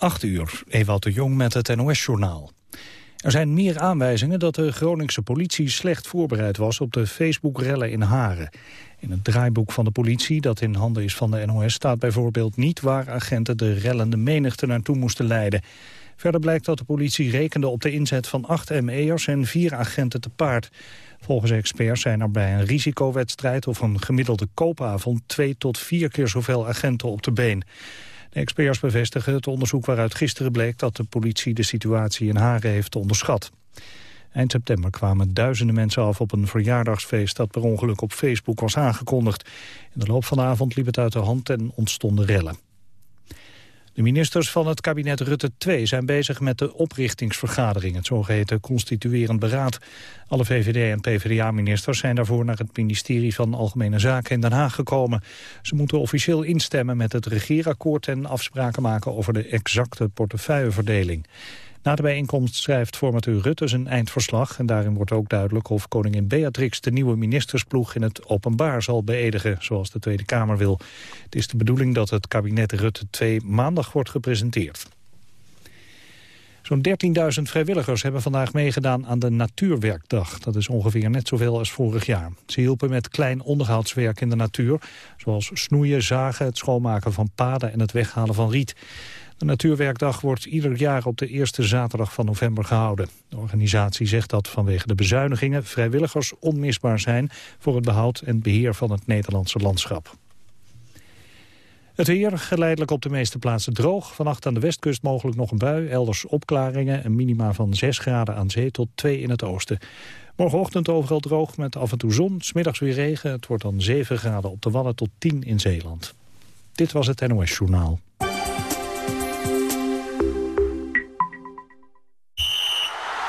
8 uur, Ewout de Jong met het NOS-journaal. Er zijn meer aanwijzingen dat de Groningse politie slecht voorbereid was op de Facebook-rellen in Haren. In het draaiboek van de politie, dat in handen is van de NOS, staat bijvoorbeeld niet waar agenten de rellende menigte naartoe moesten leiden. Verder blijkt dat de politie rekende op de inzet van acht ME'ers en vier agenten te paard. Volgens experts zijn er bij een risicowedstrijd of een gemiddelde koopavond twee tot vier keer zoveel agenten op de been. De experts bevestigen het onderzoek waaruit gisteren bleek dat de politie de situatie in Haren heeft onderschat. Eind september kwamen duizenden mensen af op een verjaardagsfeest dat per ongeluk op Facebook was aangekondigd. In de loop van de avond liep het uit de hand en ontstonden rellen. De ministers van het kabinet Rutte 2 zijn bezig met de oprichtingsvergadering, het zogeheten constituerend beraad. Alle VVD- en PvdA-ministers zijn daarvoor naar het ministerie van Algemene Zaken in Den Haag gekomen. Ze moeten officieel instemmen met het regeerakkoord en afspraken maken over de exacte portefeuilleverdeling. Na de bijeenkomst schrijft formateur Rutte zijn eindverslag... en daarin wordt ook duidelijk of koningin Beatrix... de nieuwe ministersploeg in het openbaar zal beëdigen... zoals de Tweede Kamer wil. Het is de bedoeling dat het kabinet Rutte 2 maandag wordt gepresenteerd. Zo'n 13.000 vrijwilligers hebben vandaag meegedaan aan de Natuurwerkdag. Dat is ongeveer net zoveel als vorig jaar. Ze hielpen met klein onderhoudswerk in de natuur... zoals snoeien, zagen, het schoonmaken van paden en het weghalen van riet. De Natuurwerkdag wordt ieder jaar op de eerste zaterdag van november gehouden. De organisatie zegt dat vanwege de bezuinigingen vrijwilligers onmisbaar zijn voor het behoud en beheer van het Nederlandse landschap. Het weer geleidelijk op de meeste plaatsen droog. Vannacht aan de westkust mogelijk nog een bui. Elders opklaringen. Een minima van 6 graden aan zee tot 2 in het oosten. Morgenochtend overal droog met af en toe zon. Smiddags weer regen. Het wordt dan 7 graden op de Wadden tot 10 in Zeeland. Dit was het NOS Journaal.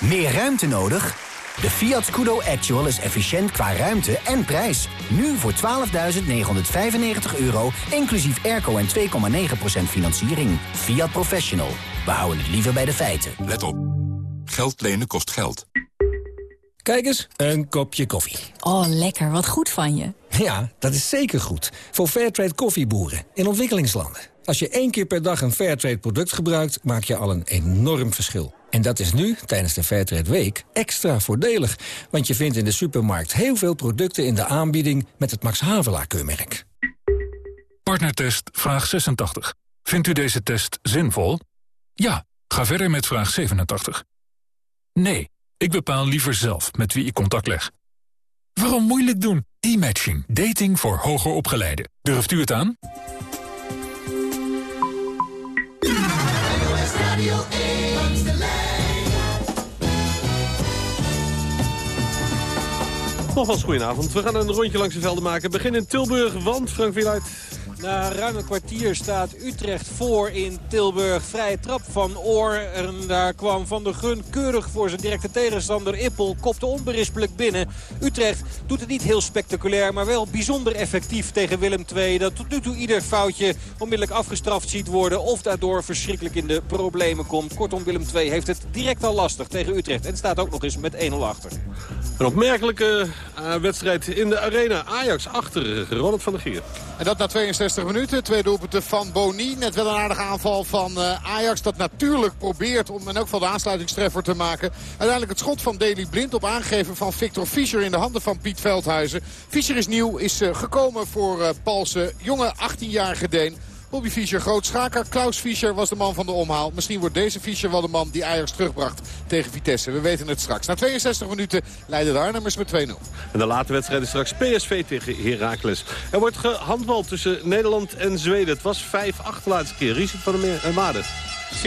Meer ruimte nodig? De Fiat Scudo Actual is efficiënt qua ruimte en prijs. Nu voor 12.995 euro, inclusief airco en 2,9% financiering. Fiat Professional. We houden het liever bij de feiten. Let op. Geld lenen kost geld. Kijk eens, een kopje koffie. Oh, lekker. Wat goed van je. Ja, dat is zeker goed. Voor Fairtrade koffieboeren in ontwikkelingslanden. Als je één keer per dag een Fairtrade product gebruikt, maak je al een enorm verschil. En dat is nu, tijdens de Fairtrade Week, extra voordelig. Want je vindt in de supermarkt heel veel producten in de aanbieding met het Max Havelaar-keurmerk. Partnertest vraag 86. Vindt u deze test zinvol? Ja, ga verder met vraag 87. Nee, ik bepaal liever zelf met wie ik contact leg. Waarom moeilijk doen? E-matching. Dating voor hoger opgeleiden. Durft u het aan? Nogmaals, goedenavond. We gaan een rondje langs de velden maken. Begin in Tilburg, want Frank Wieluid... Na ruim een kwartier staat Utrecht voor in Tilburg. Vrije trap van Oor. En daar kwam Van der Gun keurig voor zijn directe tegenstander Ippel. Kopte onberispelijk binnen. Utrecht doet het niet heel spectaculair, maar wel bijzonder effectief tegen Willem II. Dat tot nu toe ieder foutje onmiddellijk afgestraft ziet worden. Of daardoor verschrikkelijk in de problemen komt. Kortom, Willem II heeft het direct al lastig tegen Utrecht. En staat ook nog eens met 1-0 achter. Een opmerkelijke uh, wedstrijd in de arena. Ajax achter Ronald van der Gier. En dat na 62 minuten. Twee doelpunten van Boni. Net wel een aardige aanval van uh, Ajax. Dat natuurlijk probeert om in elk geval de aansluitingstreffer te maken. Uiteindelijk het schot van Deli Blind op aangeven van Victor Fischer in de handen van Piet Veldhuizen. Fischer is nieuw, is uh, gekomen voor uh, Palsen. Jonge 18-jarige Deen. Bobby Fischer, groot schaker. Klaus Fischer was de man van de omhaal. Misschien wordt deze Fischer wel de man die Ajax terugbracht tegen Vitesse. We weten het straks. Na 62 minuten leiden de Arnhemmers met 2-0. En de late wedstrijd is straks PSV tegen Heracles. Er wordt gehandbald tussen Nederland en Zweden. Het was 5-8 de laatste keer. Richard van der Maden. 14-15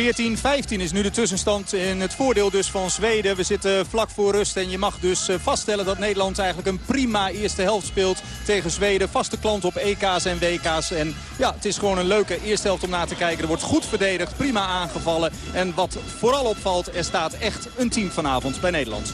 is nu de tussenstand in het voordeel dus van Zweden. We zitten vlak voor rust en je mag dus eh, vaststellen dat Nederland eigenlijk een prima eerste helft speelt tegen Zweden. Vaste klant op EK's en WK's. En ja, het is gewoon een leuke eerste helft om na te kijken. Er wordt goed verdedigd, prima aangevallen. En wat vooral opvalt, er staat echt een team vanavond bij Nederland.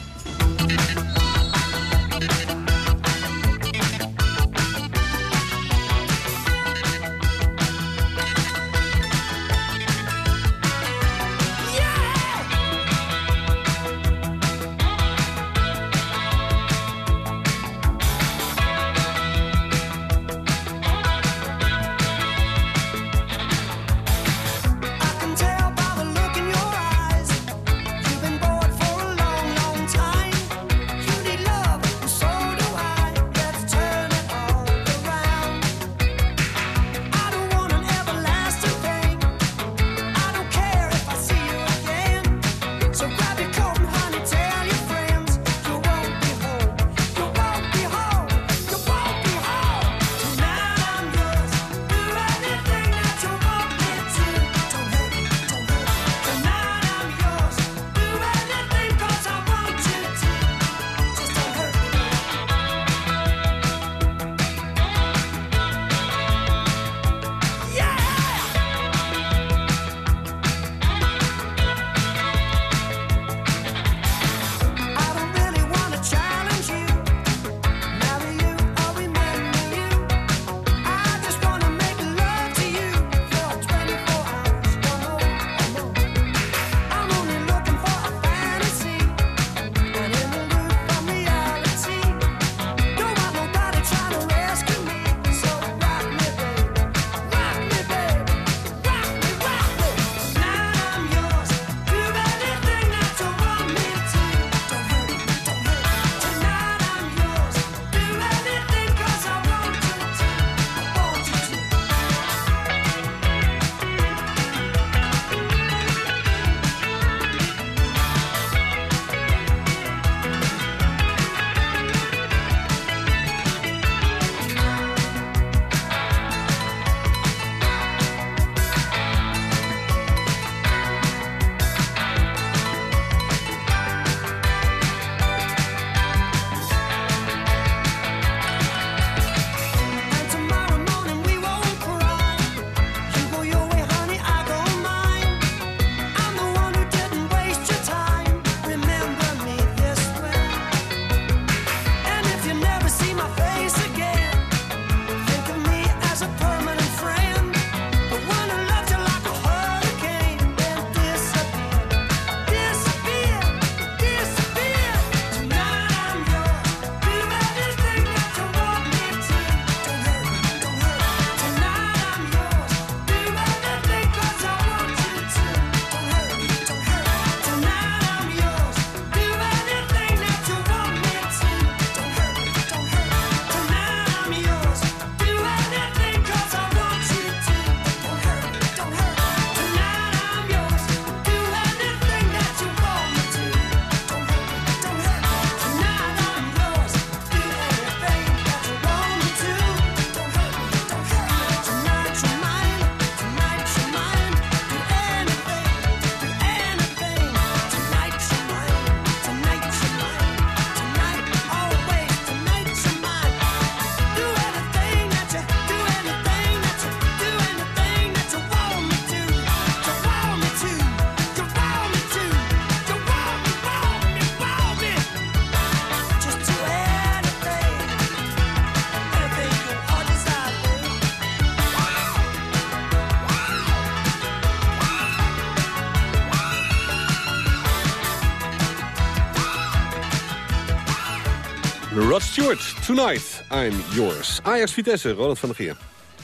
Tonight, I'm Yours. Ajax Vitesse, Ronald van der Geer.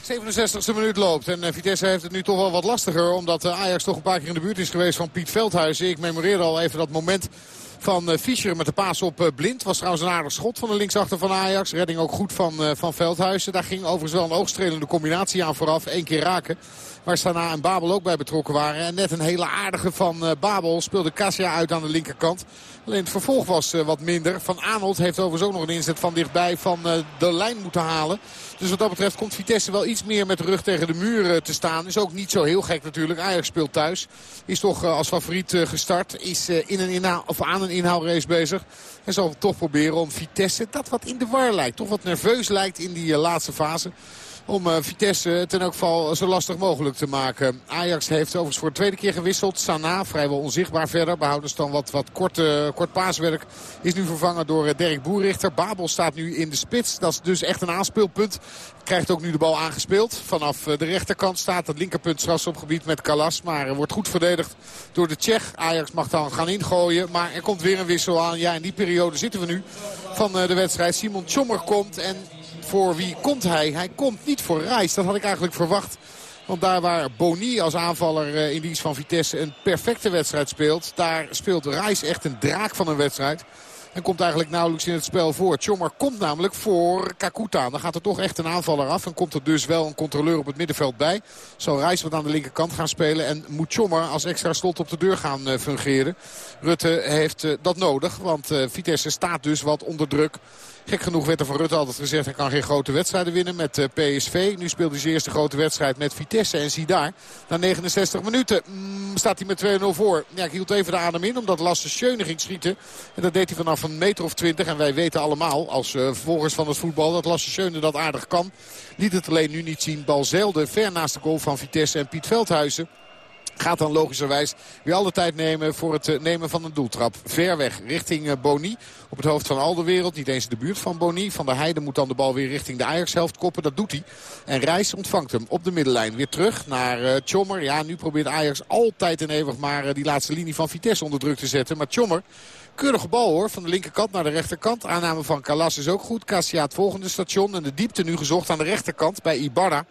67e minuut loopt en eh, Vitesse heeft het nu toch wel wat lastiger. Omdat eh, Ajax toch een paar keer in de buurt is geweest van Piet Veldhuizen. Ik memoreerde al even dat moment van eh, Fischer met de paas op Blind. Was trouwens een aardig schot van de linksachter van Ajax. Redding ook goed van, van Veldhuizen. Daar ging overigens wel een oogstrelende combinatie aan vooraf. Eén keer raken. Waar Sana en Babel ook bij betrokken waren. En net een hele aardige van Babel speelde Cassia uit aan de linkerkant. Alleen het vervolg was wat minder. Van Arnold heeft overigens ook nog een inzet van dichtbij van de lijn moeten halen. Dus wat dat betreft komt Vitesse wel iets meer met de rug tegen de muur te staan. Is ook niet zo heel gek natuurlijk. Ajax speelt thuis. Is toch als favoriet gestart. Is in een inhaal, of aan inhaalrace bezig. En zal toch proberen om Vitesse, dat wat in de war lijkt. Toch wat nerveus lijkt in die laatste fase om uh, Vitesse ten ook geval zo lastig mogelijk te maken. Ajax heeft overigens voor de tweede keer gewisseld. Sana vrijwel onzichtbaar verder. Behoudens dan wat, wat kort, uh, kort paaswerk is nu vervangen door uh, Dirk Boerrichter. Babel staat nu in de spits. Dat is dus echt een aanspeelpunt. Krijgt ook nu de bal aangespeeld. Vanaf de rechterkant staat het linkerpunt strafschopgebied met Kalas. Maar wordt goed verdedigd door de Tsjech. Ajax mag dan gaan ingooien. Maar er komt weer een wissel aan. Ja, in die periode zitten we nu van de wedstrijd. Simon Tjommer komt en voor wie komt hij? Hij komt niet voor Reis. Dat had ik eigenlijk verwacht. Want daar waar Boni als aanvaller eh, in dienst van Vitesse een perfecte wedstrijd speelt... daar speelt Reis echt een draak van een wedstrijd. En komt eigenlijk nauwelijks in het spel voor. Tjommer komt namelijk voor Kakuta. Dan gaat er toch echt een aanvaller af. En komt er dus wel een controleur op het middenveld bij. Zal Reis wat aan de linkerkant gaan spelen. En moet Tjommer als extra slot op de deur gaan eh, fungeren. Rutte heeft eh, dat nodig. Want Vitesse staat dus wat onder druk. Gek genoeg werd er van Rutte altijd gezegd... hij kan geen grote wedstrijden winnen met eh, PSV. Nu speelt hij zijn eerste grote wedstrijd met Vitesse. En zie daar, na 69 minuten mm, staat hij met 2-0 voor. Ja, ik hield even de adem in, omdat Lasse Schöne ging schieten. En dat deed hij vanaf een meter of 20. En wij weten allemaal, als uh, volgers van het voetbal... dat Lasse Schöne dat aardig kan. Liet het alleen nu niet zien. Bal zeilde ver naast de goal van Vitesse en Piet Veldhuizen. Gaat dan logischerwijs weer alle tijd nemen voor het eh, nemen van een doeltrap. Ver weg richting eh, Boni. Op het hoofd van al de wereld. Niet eens de buurt van Boni. Van der Heijden moet dan de bal weer richting de Ajax-helft koppen. Dat doet hij. En Reis ontvangt hem op de middenlijn. Weer terug naar uh, Tjommer. Ja, nu probeert Ajax altijd en eeuwig maar die laatste linie van Vitesse onder druk te zetten. Maar Tjommer Keurige bal hoor, van de linkerkant naar de rechterkant. Aanname van Calas is ook goed. Cassia het volgende station. En de diepte nu gezocht aan de rechterkant bij Ibarra.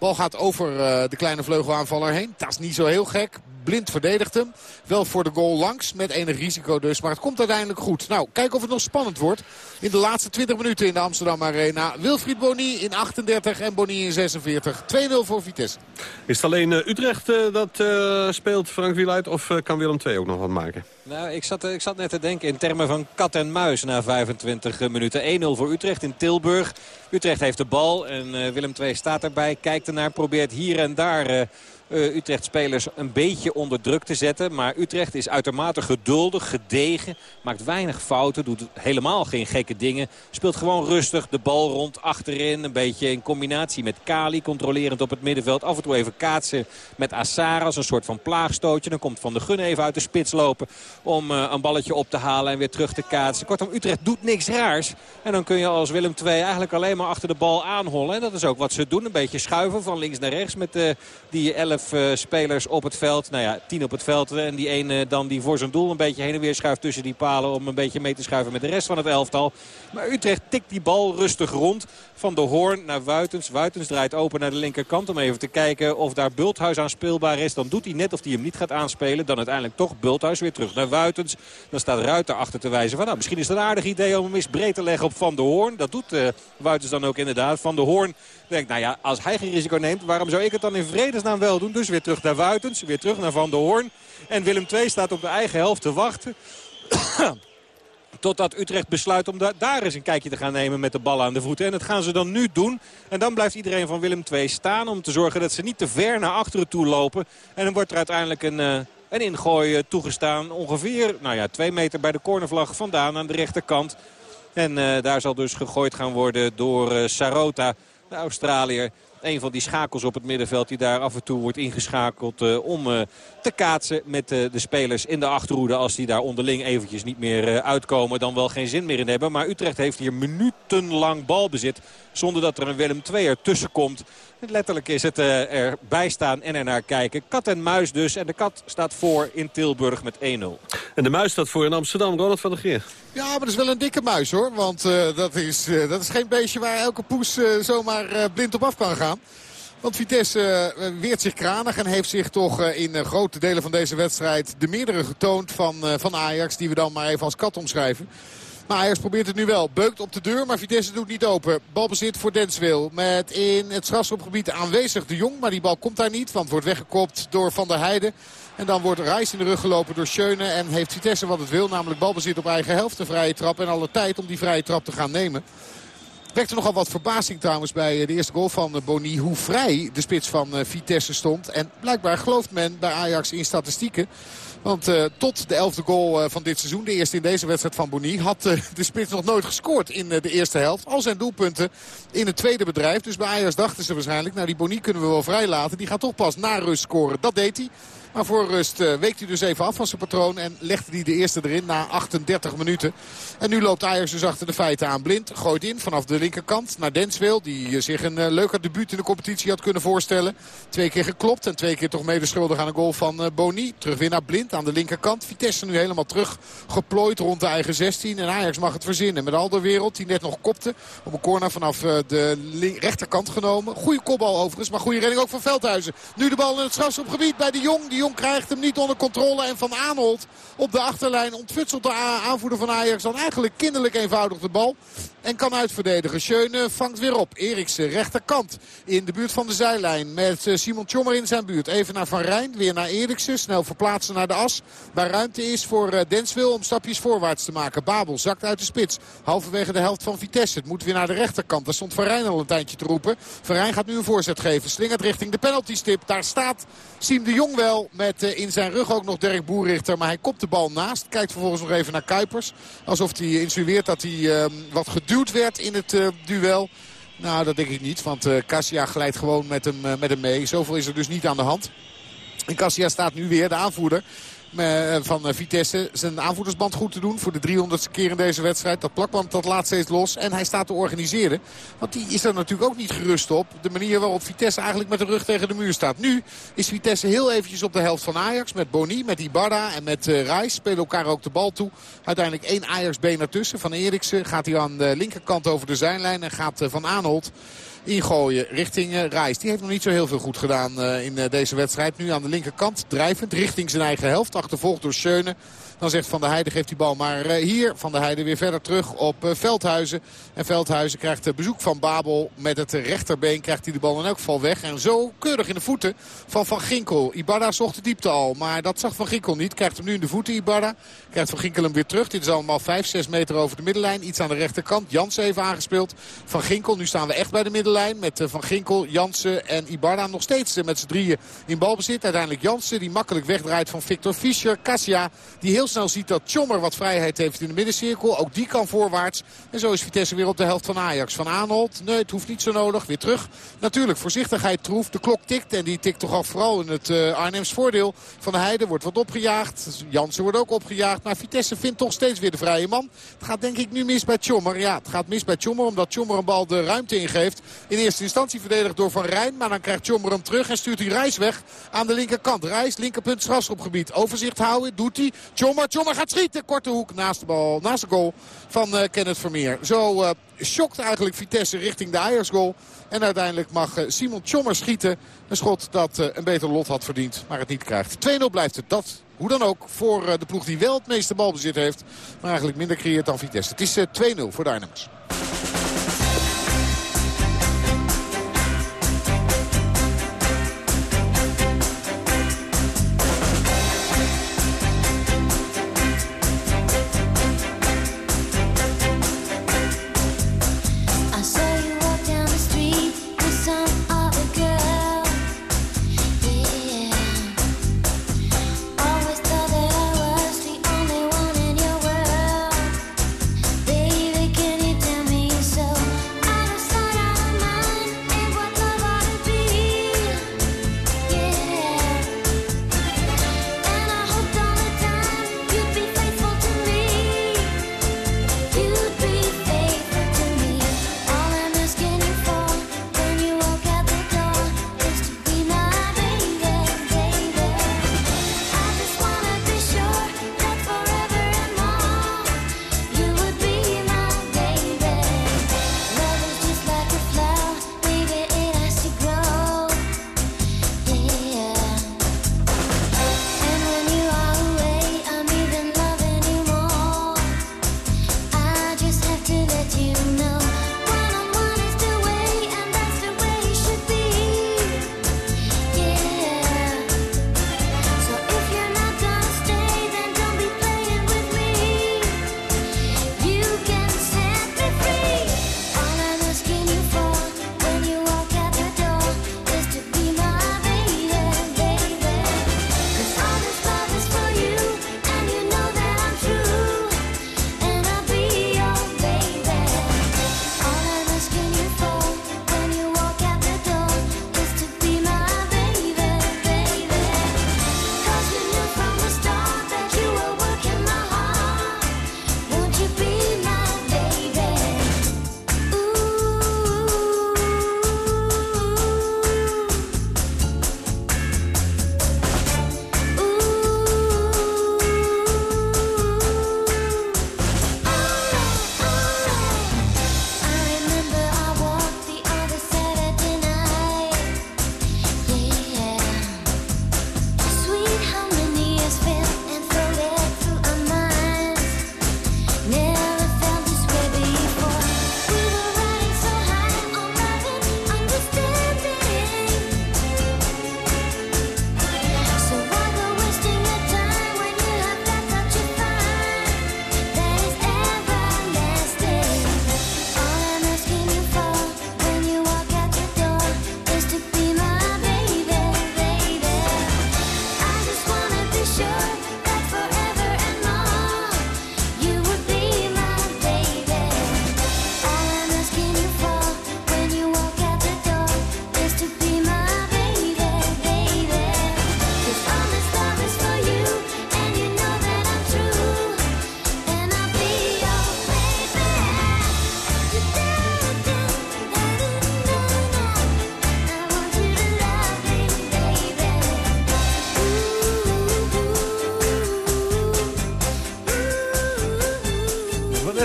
Bal gaat over uh, de kleine vleugelaanvaller heen. Dat is niet zo heel gek. Blind verdedigt hem. Wel voor de goal langs. Met enig risico dus. Maar het komt uiteindelijk goed. Nou, kijk of het nog spannend wordt. In de laatste 20 minuten in de Amsterdam Arena. Wilfried Boni in 38 en Boni in 46. 2-0 voor Vitesse. Is het alleen uh, Utrecht uh, dat uh, speelt Frank Wieluid? Of kan Willem II ook nog wat maken? Nou, ik zat, ik zat net te denken in termen van kat en muis na 25 minuten. 1-0 voor Utrecht in Tilburg. Utrecht heeft de bal en Willem II staat erbij. Kijkt ernaar, probeert hier en daar uh, Utrecht-spelers een beetje onder druk te zetten. Maar Utrecht is uitermate geduldig, gedegen. Maakt weinig fouten, doet helemaal geen gekke dingen. Speelt gewoon rustig de bal rond achterin. Een beetje in combinatie met Kali, controlerend op het middenveld. Af en toe even kaatsen met Assara als een soort van plaagstootje. Dan komt Van de Gun even uit de spits lopen om uh, een balletje op te halen en weer terug te kaatsen. Kortom, Utrecht doet niks raars. En dan kun je als Willem II eigenlijk alleen maar achter de bal aanhollen. En dat is ook wat ze doen. Een beetje schuiven van links naar rechts met uh, die 11 eh, spelers op het veld. Nou ja, tien op het veld. En die ene dan die voor zijn doel een beetje heen en weer schuift tussen die palen. Om een beetje mee te schuiven met de rest van het elftal. Maar Utrecht tikt die bal rustig rond. Van de Hoorn naar Wuitens. Wuitens draait open naar de linkerkant om even te kijken of daar Bulthuis aan speelbaar is. Dan doet hij net of hij hem niet gaat aanspelen. Dan uiteindelijk toch Bulthuis weer terug naar Wuitens. Dan staat Ruiter achter te wijzen van nou, misschien is het een aardig idee om hem eens breed te leggen op Van de Hoorn. Dat doet uh, Wuitens dan ook inderdaad. Van de Hoorn denkt nou ja, als hij geen risico neemt, waarom zou ik het dan in vredesnaam wel doen? Dus weer terug naar Wuitens, weer terug naar Van der Hoorn. En Willem II staat op de eigen helft te wachten. Totdat Utrecht besluit om daar eens een kijkje te gaan nemen met de bal aan de voeten. En dat gaan ze dan nu doen. En dan blijft iedereen van Willem II staan om te zorgen dat ze niet te ver naar achteren toe lopen. En dan wordt er uiteindelijk een... Uh, ingooi eh, toegestaan. Ongeveer nou ja, twee meter bij de cornervlag vandaan aan de rechterkant. En uh, daar zal dus gegooid gaan worden door Sarota, de Australiër een van die schakels op het middenveld die daar af en toe wordt ingeschakeld uh, om uh, te kaatsen met uh, de spelers in de achterhoede. Als die daar onderling eventjes niet meer uitkomen dan wel geen zin meer in hebben. Maar Utrecht heeft hier minutenlang balbezit zonder dat er een Willem II ertussen komt. Letterlijk is het uh, erbij staan en er naar kijken. Kat en muis dus. En de kat staat voor in Tilburg met 1-0. En de muis staat voor in Amsterdam. Ronald van der Geer. Ja, maar dat is wel een dikke muis hoor. Want uh, dat, is, uh, dat is geen beestje waar elke poes zomaar blind op af kan gaan. Want Vitesse weert zich kranig en heeft zich toch in grote delen van deze wedstrijd de meerdere getoond van, van Ajax. Die we dan maar even als kat omschrijven. Maar Ajax probeert het nu wel. Beukt op de deur, maar Vitesse doet niet open. Balbezit voor Denswil. Met in het strafschopgebied aanwezig de Jong. Maar die bal komt daar niet, want wordt weggekopt door Van der Heijden. En dan wordt Reis in de rug gelopen door Schöne. En heeft Vitesse wat het wil, namelijk balbezit op eigen helft. Een vrije trap en alle tijd om die vrije trap te gaan nemen. Wekte nogal wat verbazing trouwens bij de eerste goal van Boni. Hoe vrij de spits van Vitesse stond. En blijkbaar gelooft men bij Ajax in statistieken. Want uh, tot de elfde goal uh, van dit seizoen, de eerste in deze wedstrijd van Boni... had uh, de spits nog nooit gescoord in de eerste helft. Al zijn doelpunten in het tweede bedrijf. Dus bij Ajax dachten ze waarschijnlijk, nou die Boni kunnen we wel vrij laten. Die gaat toch pas na rust scoren. Dat deed hij. Maar voor rust uh, week hij dus even af van zijn patroon. En legde hij de eerste erin na 38 minuten. En nu loopt Ajax dus achter de feiten aan. Blind gooit in vanaf de linkerkant naar Denswil. Die zich een uh, leuker debuut in de competitie had kunnen voorstellen. Twee keer geklopt en twee keer toch mede schuldig aan een goal van Boni. Terug weer naar Blind aan de linkerkant. Vitesse nu helemaal terug geplooid rond de eigen 16. En Ajax mag het verzinnen met Alderwereld. Die net nog kopte. Op een corner vanaf de rechterkant genomen. Goede kopbal overigens. Maar goede redding ook van Veldhuizen. Nu de bal in het strafschopgebied bij de Jong. Jong krijgt hem niet onder controle. En Van Aanholt op de achterlijn ontfutselt de aanvoerder van Ajax dan eigenlijk kinderlijk eenvoudig de bal. En kan uitverdedigen. Schöne vangt weer op. Eriksen rechterkant in de buurt van de zijlijn. Met Simon Tjommer in zijn buurt. Even naar Van Rijn. Weer naar Eriksen. Snel verplaatsen naar de as. Waar ruimte is voor Denswil om stapjes voorwaarts te maken. Babel zakt uit de spits. Halverwege de helft van Vitesse. Het moet weer naar de rechterkant. Daar stond Van Rijn al een tijdje te roepen. Van Rijn gaat nu een voorzet geven. Slingert richting de penaltystip. Daar staat Siem de Jong wel. Met in zijn rug ook nog Dirk Boerrichter. Maar hij kopt de bal naast. Kijkt vervolgens nog even naar Kuipers. Alsof hij insinueert dat hij uh, wat geduwd werd in het uh, duel. Nou, dat denk ik niet. Want uh, Cassia glijdt gewoon met hem, met hem mee. Zoveel is er dus niet aan de hand. En Cassia staat nu weer, de aanvoerder van Vitesse zijn aanvoerdersband goed te doen. Voor de 300ste keer in deze wedstrijd. Dat plakband dat laat steeds los. En hij staat te organiseren. Want die is er natuurlijk ook niet gerust op. De manier waarop Vitesse eigenlijk met de rug tegen de muur staat. Nu is Vitesse heel eventjes op de helft van Ajax. Met Boni, met Ibarra en met Reis. Spelen elkaar ook de bal toe. Uiteindelijk één Ajax-been ertussen. Van Eriksen gaat hij aan de linkerkant over de zijlijn. En gaat Van Aanholt ingooien richting uh, Reis. Die heeft nog niet zo heel veel goed gedaan uh, in uh, deze wedstrijd. Nu aan de linkerkant drijvend richting zijn eigen helft. Achtervolgd door Schöne. Dan zegt Van der Heijden geeft die bal maar uh, hier. Van der Heijden weer verder terug op uh, Veldhuizen. En Veldhuizen krijgt uh, bezoek van Babel. Met het rechterbeen krijgt hij de bal in elk geval weg. En zo keurig in de voeten van Van Ginkel. Ibarra zocht de diepte al. Maar dat zag Van Ginkel niet. Krijgt hem nu in de voeten Ibarra. Krijgt Van Ginkel hem weer terug. Dit is allemaal 5, 6 meter over de middenlijn. Iets aan de rechterkant. Jansen even aangespeeld. Van Ginkel. Nu staan we echt bij de middenlijn. Met Van Ginkel, Jansen en Ibarra nog steeds met z'n drieën in balbezit. Uiteindelijk Jansen die makkelijk wegdraait van Victor Fischer. Cassia die heel snel ziet dat Tjommer wat vrijheid heeft in de middencirkel. Ook die kan voorwaarts. En zo is Vitesse weer op de helft van Ajax. Van Aanholt, nee het hoeft niet zo nodig. Weer terug. Natuurlijk voorzichtigheid troef. De klok tikt en die tikt toch al vooral in het uh, Arnhems voordeel. Van de Heide wordt wat opgejaagd. Jansen wordt ook opgejaagd. Maar Vitesse vindt toch steeds weer de vrije man. Het gaat denk ik nu mis bij Tjommer. Ja, het gaat mis bij Tjommer omdat Tjommer een bal de ruimte ingeeft. In eerste instantie verdedigd door Van Rijn. Maar dan krijgt Tjommer hem terug en stuurt hij Reis weg aan de linkerkant. Reis, linkerpunt strafschopgebied. Overzicht houden, doet hij. Tjommer, Tjommer gaat schieten. Korte hoek naast de bal, naast de goal van uh, Kenneth Vermeer. Zo uh, schokt eigenlijk Vitesse richting de Ajax goal. En uiteindelijk mag uh, Simon Tjommer schieten. Een schot dat een beter lot had verdiend, maar het niet krijgt. 2-0 blijft het. Dat hoe dan ook voor de ploeg die wel het meeste balbezit heeft. Maar eigenlijk minder creëert dan Vitesse. Het is 2-0 voor de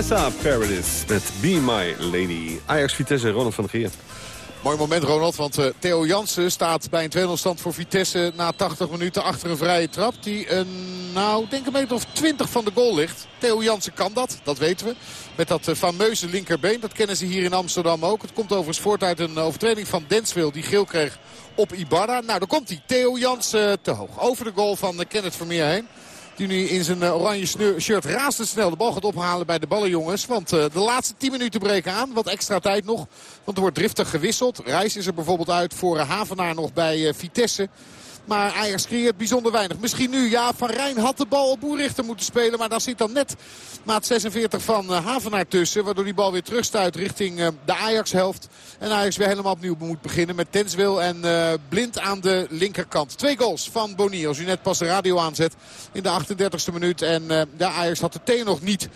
Vanessa Paradis met Be My Lady. Ajax Vitesse, Ronald van der Geer. Mooi moment Ronald, want uh, Theo Jansen staat bij een 2-0 stand voor Vitesse na 80 minuten achter een vrije trap. Die een, nou, denk een meter of 20 van de goal ligt. Theo Jansen kan dat, dat weten we. Met dat uh, fameuze linkerbeen, dat kennen ze hier in Amsterdam ook. Het komt overigens voort uit een overtreding van Denswil die geel kreeg op Ibarra. Nou, dan komt hij. Theo Jansen te hoog. Over de goal van uh, Kenneth Vermeer heen. Die nu in zijn oranje shirt razendsnel de bal gaat ophalen bij de ballenjongens. Want uh, de laatste 10 minuten breken aan. Wat extra tijd nog. Want er wordt driftig gewisseld. Reis is er bijvoorbeeld uit voor Havenaar nog bij uh, Vitesse. Maar Ajax creëert bijzonder weinig. Misschien nu, ja, Van Rijn had de bal op Boerichter moeten spelen. Maar daar zit dan net maat 46 van uh, Havenaar tussen. Waardoor die bal weer terugstuit richting uh, de Ajax-helft. En Ajax weer helemaal opnieuw moet beginnen met Tenswil en uh, Blind aan de linkerkant. Twee goals van Boni. Als u net pas de radio aanzet in de 38e minuut. En de Ajax had de thee nog niet.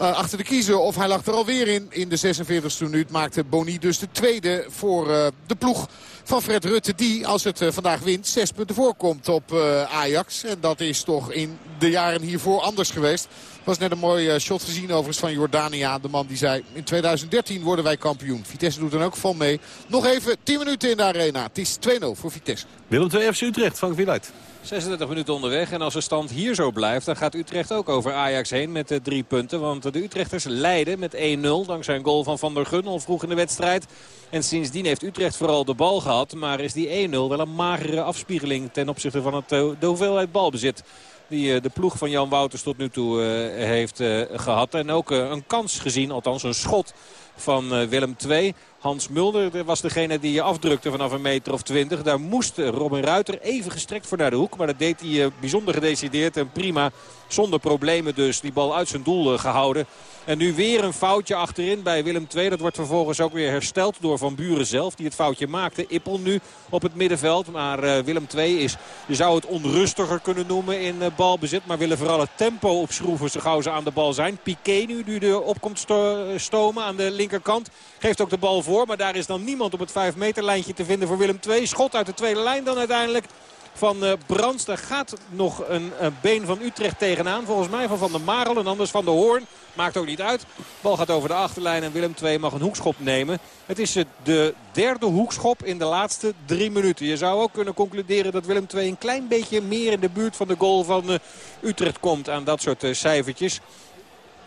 Uh, achter de kiezer. Of hij lag er alweer in. In de 46e minuut maakte Boni dus de tweede voor uh, de ploeg van Fred Rutte. Die, als het uh, vandaag wint, zes punten voorkomt op Ajax. En dat is toch in de jaren hiervoor anders geweest. was net een mooi shot gezien overigens van Jordania. De man die zei, in 2013 worden wij kampioen. Vitesse doet er ook van mee. Nog even 10 minuten in de arena. Het is 2-0 voor Vitesse. Willem 2 FC Utrecht, Frank Wieluid. 36 minuten onderweg. En als de stand hier zo blijft, dan gaat Utrecht ook over Ajax heen met uh, drie punten. Want de Utrechters leiden met 1-0 dankzij een goal van Van der Gun al vroeg in de wedstrijd. En sindsdien heeft Utrecht vooral de bal gehad. Maar is die 1-0 wel een magere afspiegeling ten opzichte van het, uh, de hoeveelheid balbezit die uh, de ploeg van Jan Wouters tot nu toe heeft gehad. En ook een kans gezien, althans een schot van Willem II. Hans Mulder was degene die je afdrukte vanaf een meter of twintig. Daar moest Robin Ruiter even gestrekt voor naar de hoek. Maar dat deed hij bijzonder gedecideerd en prima. Zonder problemen dus die bal uit zijn doel gehouden. En nu weer een foutje achterin bij Willem II. Dat wordt vervolgens ook weer hersteld door Van Buren zelf. Die het foutje maakte. Ippel nu op het middenveld. Maar uh, Willem II is, je zou het onrustiger kunnen noemen in uh, balbezit. Maar willen vooral het tempo opschroeven zo gauw ze aan de bal zijn. Piqué nu, nu er op komt sto stomen aan de linkerkant. Geeft ook de bal voor. Maar daar is dan niemand op het 5 meter lijntje te vinden voor Willem II. Schot uit de tweede lijn dan uiteindelijk van uh, Brands. Daar gaat nog een, een, been van Utrecht tegenaan. Volgens mij van Van der Marel en anders van de Hoorn. Maakt ook niet uit. Bal gaat over de achterlijn en Willem II mag een hoekschop nemen. Het is de derde hoekschop in de laatste drie minuten. Je zou ook kunnen concluderen dat Willem II een klein beetje meer in de buurt van de goal van uh, Utrecht komt aan dat soort cijfertjes.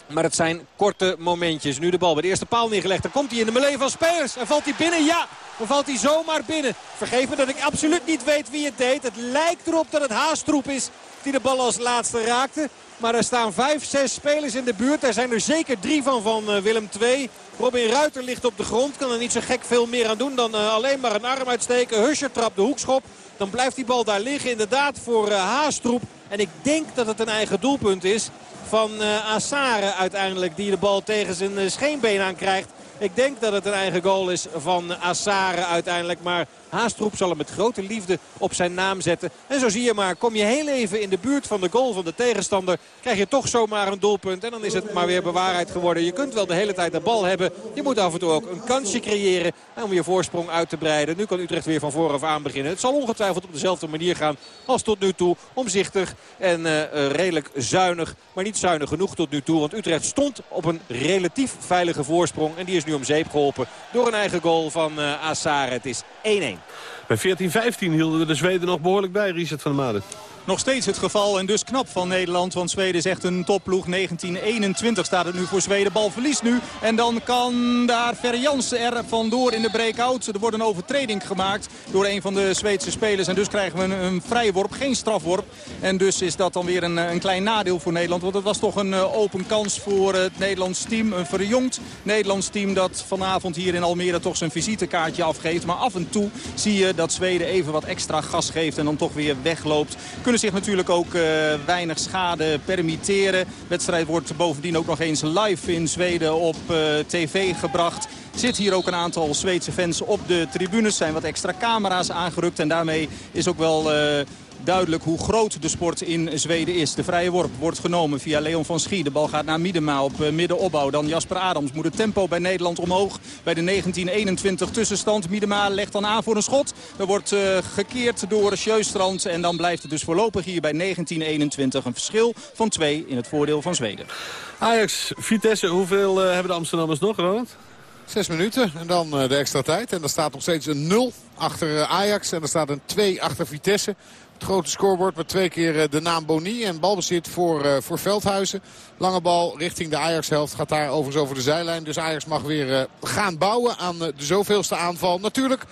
Maar het zijn korte momentjes. Nu de bal bij de eerste paal neergelegd. Dan komt hij in de melee van spelers. En valt hij binnen? Ja. Dan valt hij zomaar binnen. Vergeef me dat ik absoluut niet weet wie het deed. Het lijkt erop dat het Haastroep is die de bal als laatste raakte. Maar er staan vijf, zes spelers in de buurt. Daar zijn er zeker drie van van uh, Willem II. Robin Ruiter ligt op de grond. Kan er niet zo gek veel meer aan doen dan uh, alleen maar een arm uitsteken. Huscher trapt de hoekschop. Dan blijft die bal daar liggen. Inderdaad voor uh, Haastroep. En ik denk dat het een eigen doelpunt is van uh, Assare uiteindelijk. Die de bal tegen zijn uh, scheenbeen aan krijgt. Ik denk dat het een eigen goal is van Assare uiteindelijk. Maar Haastroep zal hem met grote liefde op zijn naam zetten. En zo zie je maar, kom je heel even in de buurt van de goal van de tegenstander... krijg je toch zomaar een doelpunt. En dan is het maar weer bewaarheid geworden. Je kunt wel de hele tijd de bal hebben. Je moet af en toe ook een kansje creëren om je voorsprong uit te breiden. Nu kan Utrecht weer van vooraf aan beginnen. Het zal ongetwijfeld op dezelfde manier gaan als tot nu toe. Omzichtig en uh, redelijk zuinig. Maar niet zuinig genoeg tot nu toe. Want Utrecht stond op een relatief veilige voorsprong. En die is nu om zeep geholpen door een eigen goal van uh. Het is 1-1. Bij 14-15 hielden we de Zweden nog behoorlijk bij, Richard van der Maden. Nog steeds het geval en dus knap van Nederland. Want Zweden is echt een topploeg. 1921 staat het nu voor Zweden. Bal verliest nu. En dan kan daar Jansen er vandoor in de break-out. Er wordt een overtreding gemaakt door een van de Zweedse spelers. En dus krijgen we een, een vrijworp, geen strafworp. En dus is dat dan weer een, een klein nadeel voor Nederland. Want het was toch een uh, open kans voor het Nederlands team. Een verjongd Nederlands team dat vanavond hier in Almere toch zijn visitekaartje afgeeft. Maar af en toe zie je dat Zweden even wat extra gas geeft en dan toch weer wegloopt. Kunnen zich natuurlijk ook uh, weinig schade permitteren. De wedstrijd wordt bovendien ook nog eens live in Zweden op uh, tv gebracht. Zit hier ook een aantal Zweedse fans op de tribunes. Zijn wat extra camera's aangerukt. En daarmee is ook wel uh, duidelijk hoe groot de sport in Zweden is. De vrije worp wordt genomen via Leon van Schie. De bal gaat naar Miedema op uh, middenopbouw. Dan Jasper Adams moet het tempo bij Nederland omhoog. Bij de 1921 tussenstand. Miedema legt dan aan voor een schot. Er wordt uh, gekeerd door Sjeustrand. En dan blijft het dus voorlopig hier bij 1921 een verschil van 2 in het voordeel van Zweden. Ajax, Vitesse, hoeveel uh, hebben de Amsterdammers nog, Ronald? Zes minuten en dan de extra tijd. En er staat nog steeds een 0 achter Ajax. En er staat een 2 achter Vitesse. Het grote scorebord met twee keer de naam Boni. En balbezit voor, uh, voor Veldhuizen. Lange bal richting de Ajax-helft. Gaat daar overigens over de zijlijn. Dus Ajax mag weer uh, gaan bouwen aan de zoveelste aanval. Natuurlijk,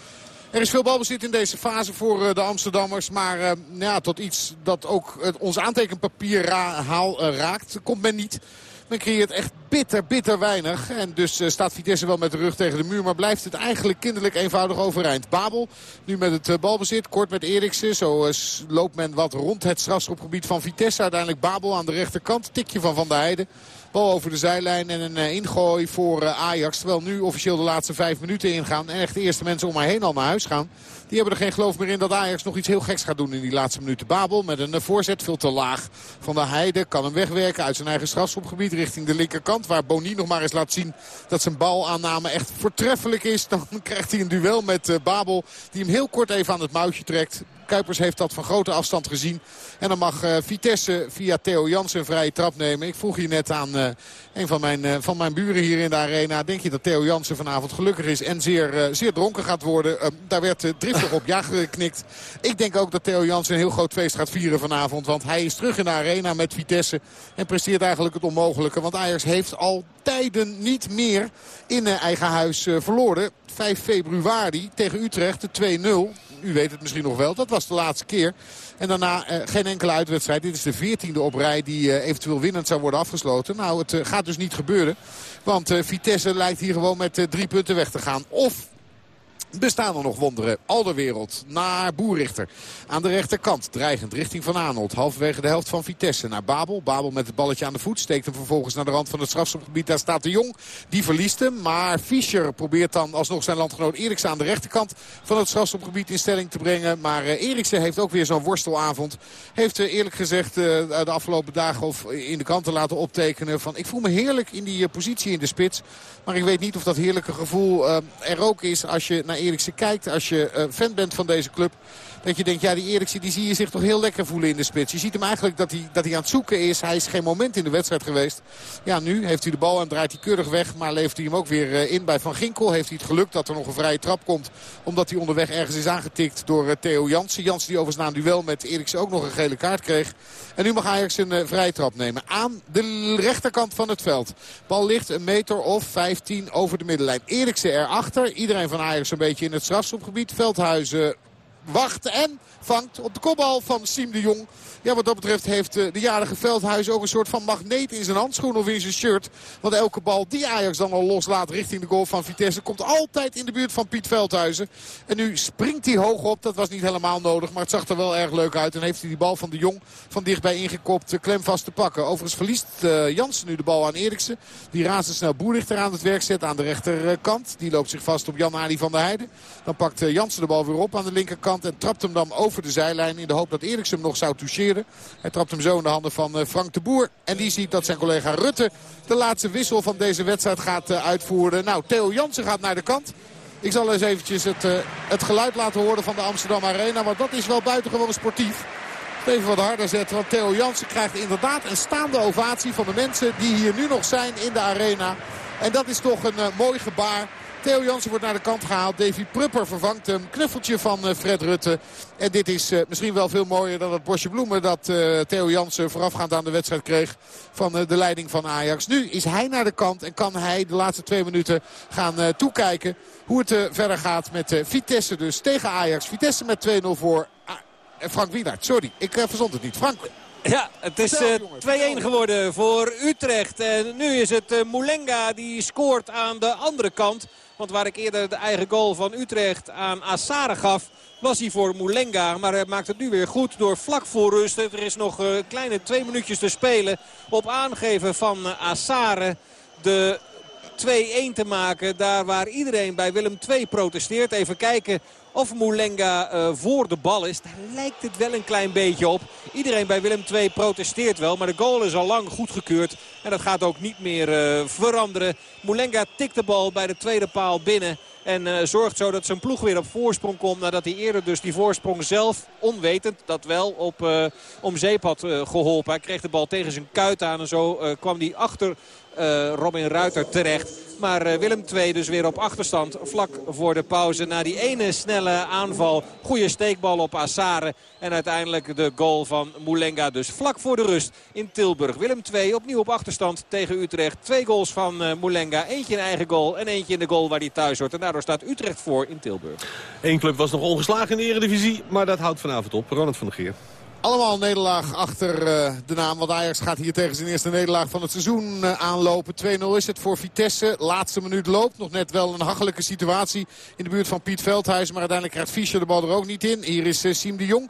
er is veel balbezit in deze fase voor de Amsterdammers. Maar ja, tot iets dat ook ons aantekenpapier haal, raakt, komt men niet. Men creëert echt bitter, bitter weinig. En dus uh, staat Vitesse wel met de rug tegen de muur. Maar blijft het eigenlijk kinderlijk eenvoudig overeind. Babel nu met het uh, balbezit. Kort met Eriksen. Zo uh, loopt men wat rond het strafschopgebied van Vitesse. Uiteindelijk Babel aan de rechterkant. Tikje van Van der Heijden. Bal over de zijlijn en een ingooi voor Ajax. Terwijl nu officieel de laatste vijf minuten ingaan. En echt de eerste mensen om mij heen al naar huis gaan. Die hebben er geen geloof meer in dat Ajax nog iets heel geks gaat doen in die laatste minuten. Babel met een voorzet veel te laag. Van der Heide kan hem wegwerken uit zijn eigen strafschopgebied richting de linkerkant. Waar Boni nog maar eens laat zien dat zijn balaanname echt voortreffelijk is. Dan krijgt hij een duel met Babel die hem heel kort even aan het mouwtje trekt. Kuipers heeft dat van grote afstand gezien. En dan mag uh, Vitesse via Theo Jansen een vrije trap nemen. Ik vroeg hier net aan uh, een van mijn, uh, van mijn buren hier in de arena. Denk je dat Theo Jansen vanavond gelukkig is en zeer, zeer dronken gaat worden? daar werd driftig op ja geknikt. Ik denk ook dat Theo Jansen een heel groot feest gaat vieren vanavond. Want hij is terug in de arena met Vitesse. En presteert eigenlijk het onmogelijke. Want Ajax heeft al tijden niet meer in eigen huis verloren. 5 februari tegen Utrecht, de 2-0 u weet het misschien nog wel. Dat was de laatste keer. En daarna uh, geen enkele uitwedstrijd. Dit is de veertiende op rij die uh, eventueel winnend zou worden afgesloten. Nou, het uh, gaat dus niet gebeuren. Want Vitesse lijkt hier gewoon met drie punten weg te gaan. Of Bestaan er nog wonderen? Alderwereld naar Boerrichter. Aan de rechterkant, dreigend richting Van Aanholt. Halverwege de helft van Vitesse naar Babel. Babel met het balletje aan de voet. Steekt hem vervolgens naar de rand van het strafschopgebied. Daar staat de Jong. Die verliest hem. Maar Fischer probeert dan alsnog zijn landgenoot Eriksen aan de rechterkant van het strafschopgebied in stelling te brengen. Maar uh, Eriksen heeft ook weer zo'n worstelavond. Heeft uh, eerlijk gezegd uh, de afgelopen dagen of in de kranten laten optekenen van... ik voel me heerlijk in die positie in de spits. Maar ik weet niet of dat heerlijke gevoel er ook is als je naar Eriksen kijkt. Als je uh, fan bent van deze club. Dat je denkt, ja die Eriksen die zie je zich toch heel lekker voelen in de spits. Je ziet hem eigenlijk dat hij, dat hij aan het zoeken is. Hij is geen moment in de wedstrijd geweest. Ja, nu heeft hij de bal en draait hij keurig weg. Maar levert hij hem ook weer uh, in bij Van Ginkel. Heeft hij het geluk dat er nog een vrije trap komt. Omdat hij onderweg ergens is aangetikt door uh, Theo Jansen. Jansen die overigens na een duel met Eriksen ook nog een gele kaart kreeg. En nu mag Ajax een uh, vrije trap nemen. Aan de rechterkant van het veld. Bal ligt een meter of 15 over de middenlijn. Eriksen erachter. Iedereen van Ajax een beetje in het strafschopgebied. Veldhuizen wacht en vangt op de kopbal van Siem de Jong. Ja, wat dat betreft heeft de jarige Veldhuis ook een soort van magneet in zijn handschoen of in zijn shirt. Want elke bal die Ajax dan al loslaat richting de goal van Vitesse... komt altijd in de buurt van Piet Veldhuizen. En nu springt hij hoog op. Dat was niet helemaal nodig, maar het zag er wel erg leuk uit. En heeft hij die bal van de Jong van dichtbij ingekopt klem vast te pakken. Overigens verliest uh, Jansen nu de bal aan Eriksen. Die razendsnel Boerichter aan het werk zet aan de rechterkant. Die loopt zich vast op Jan-Ali van der Heijden. Dan pakt uh, Jansen de bal weer op aan de linkerkant en trapt hem dan over de zijlijn... in de hoop dat Eriksen hem nog zou toucheren. Hij trapt hem zo in de handen van Frank de Boer. En die ziet dat zijn collega Rutte de laatste wissel van deze wedstrijd gaat uitvoeren. Nou, Theo Jansen gaat naar de kant. Ik zal eens eventjes het, het geluid laten horen van de Amsterdam Arena. Maar dat is wel buitengewoon sportief. Even wat harder zetten, want Theo Jansen krijgt inderdaad een staande ovatie van de mensen die hier nu nog zijn in de arena. En dat is toch een mooi gebaar. Theo Jansen wordt naar de kant gehaald. Davy Prupper vervangt hem. Knuffeltje van Fred Rutte. En dit is uh, misschien wel veel mooier dan het bosje bloemen dat uh, Theo Jansen voorafgaand aan de wedstrijd kreeg van de leiding van Ajax. Nu is hij naar de kant en kan hij de laatste twee minuten gaan toekijken hoe het verder gaat met Vitesse dus tegen Ajax. Vitesse met 2-0 voor Frank Wielaert. Sorry, ik verzond het niet. Frank... Ja, het is 2-1 geworden voor Utrecht. En nu is het uh, Moulenga die scoort aan de andere kant. Want waar ik eerder de eigen goal van Utrecht aan Assare gaf... was hij voor Moulenga. Maar hij maakt het nu weer goed door vlak voor rust. Er is nog uh, kleine twee minuutjes te spelen. Op aangeven van Assare de 2-1 te maken. Daar waar iedereen bij Willem II protesteert. Even kijken of Moulenga uh, voor de bal is. Daar lijkt het wel een klein beetje op. Iedereen bij Willem II protesteert wel. Maar de goal is al lang goedgekeurd. En dat gaat ook niet meer uh, veranderen. Moulenga tikt de bal bij de tweede paal binnen. En uh, zorgt zo dat zijn ploeg weer op voorsprong komt. Nadat hij eerder dus die voorsprong zelf onwetend dat wel op, uh, om zeep had geholpen. Hij kreeg de bal tegen zijn kuit aan en zo kwam hij achter Robin Ruiter terecht. Maar uh, Willem II dus weer op achterstand vlak voor de pauze. Na die ene snelle aanval. Goede steekbal op Assare. En uiteindelijk de goal van Moulenga. Dus vlak voor de rust in Tilburg. Willem II opnieuw op achterstand tegen Utrecht. Twee goals van uh, Moulenga. Eentje in eigen goal en eentje in de goal waar hij thuis hoort. En daardoor staat Utrecht voor in Tilburg. Eén club was nog ongeslagen in de eredivisie. Maar dat houdt vanavond op. Ronald van der Geer. Allemaal nederlaag achter uh, de naam. Want Ajax gaat hier tegen zijn eerste nederlaag van het seizoen uh, aanlopen. 2-0 is het voor Vitesse. Laatste minuut loopt. Nog net wel een hachelijke situatie in de buurt van Piet Veldhuis. Maar uiteindelijk krijgt Fischer de bal er ook niet in. Hier is uh, Siem de Jong.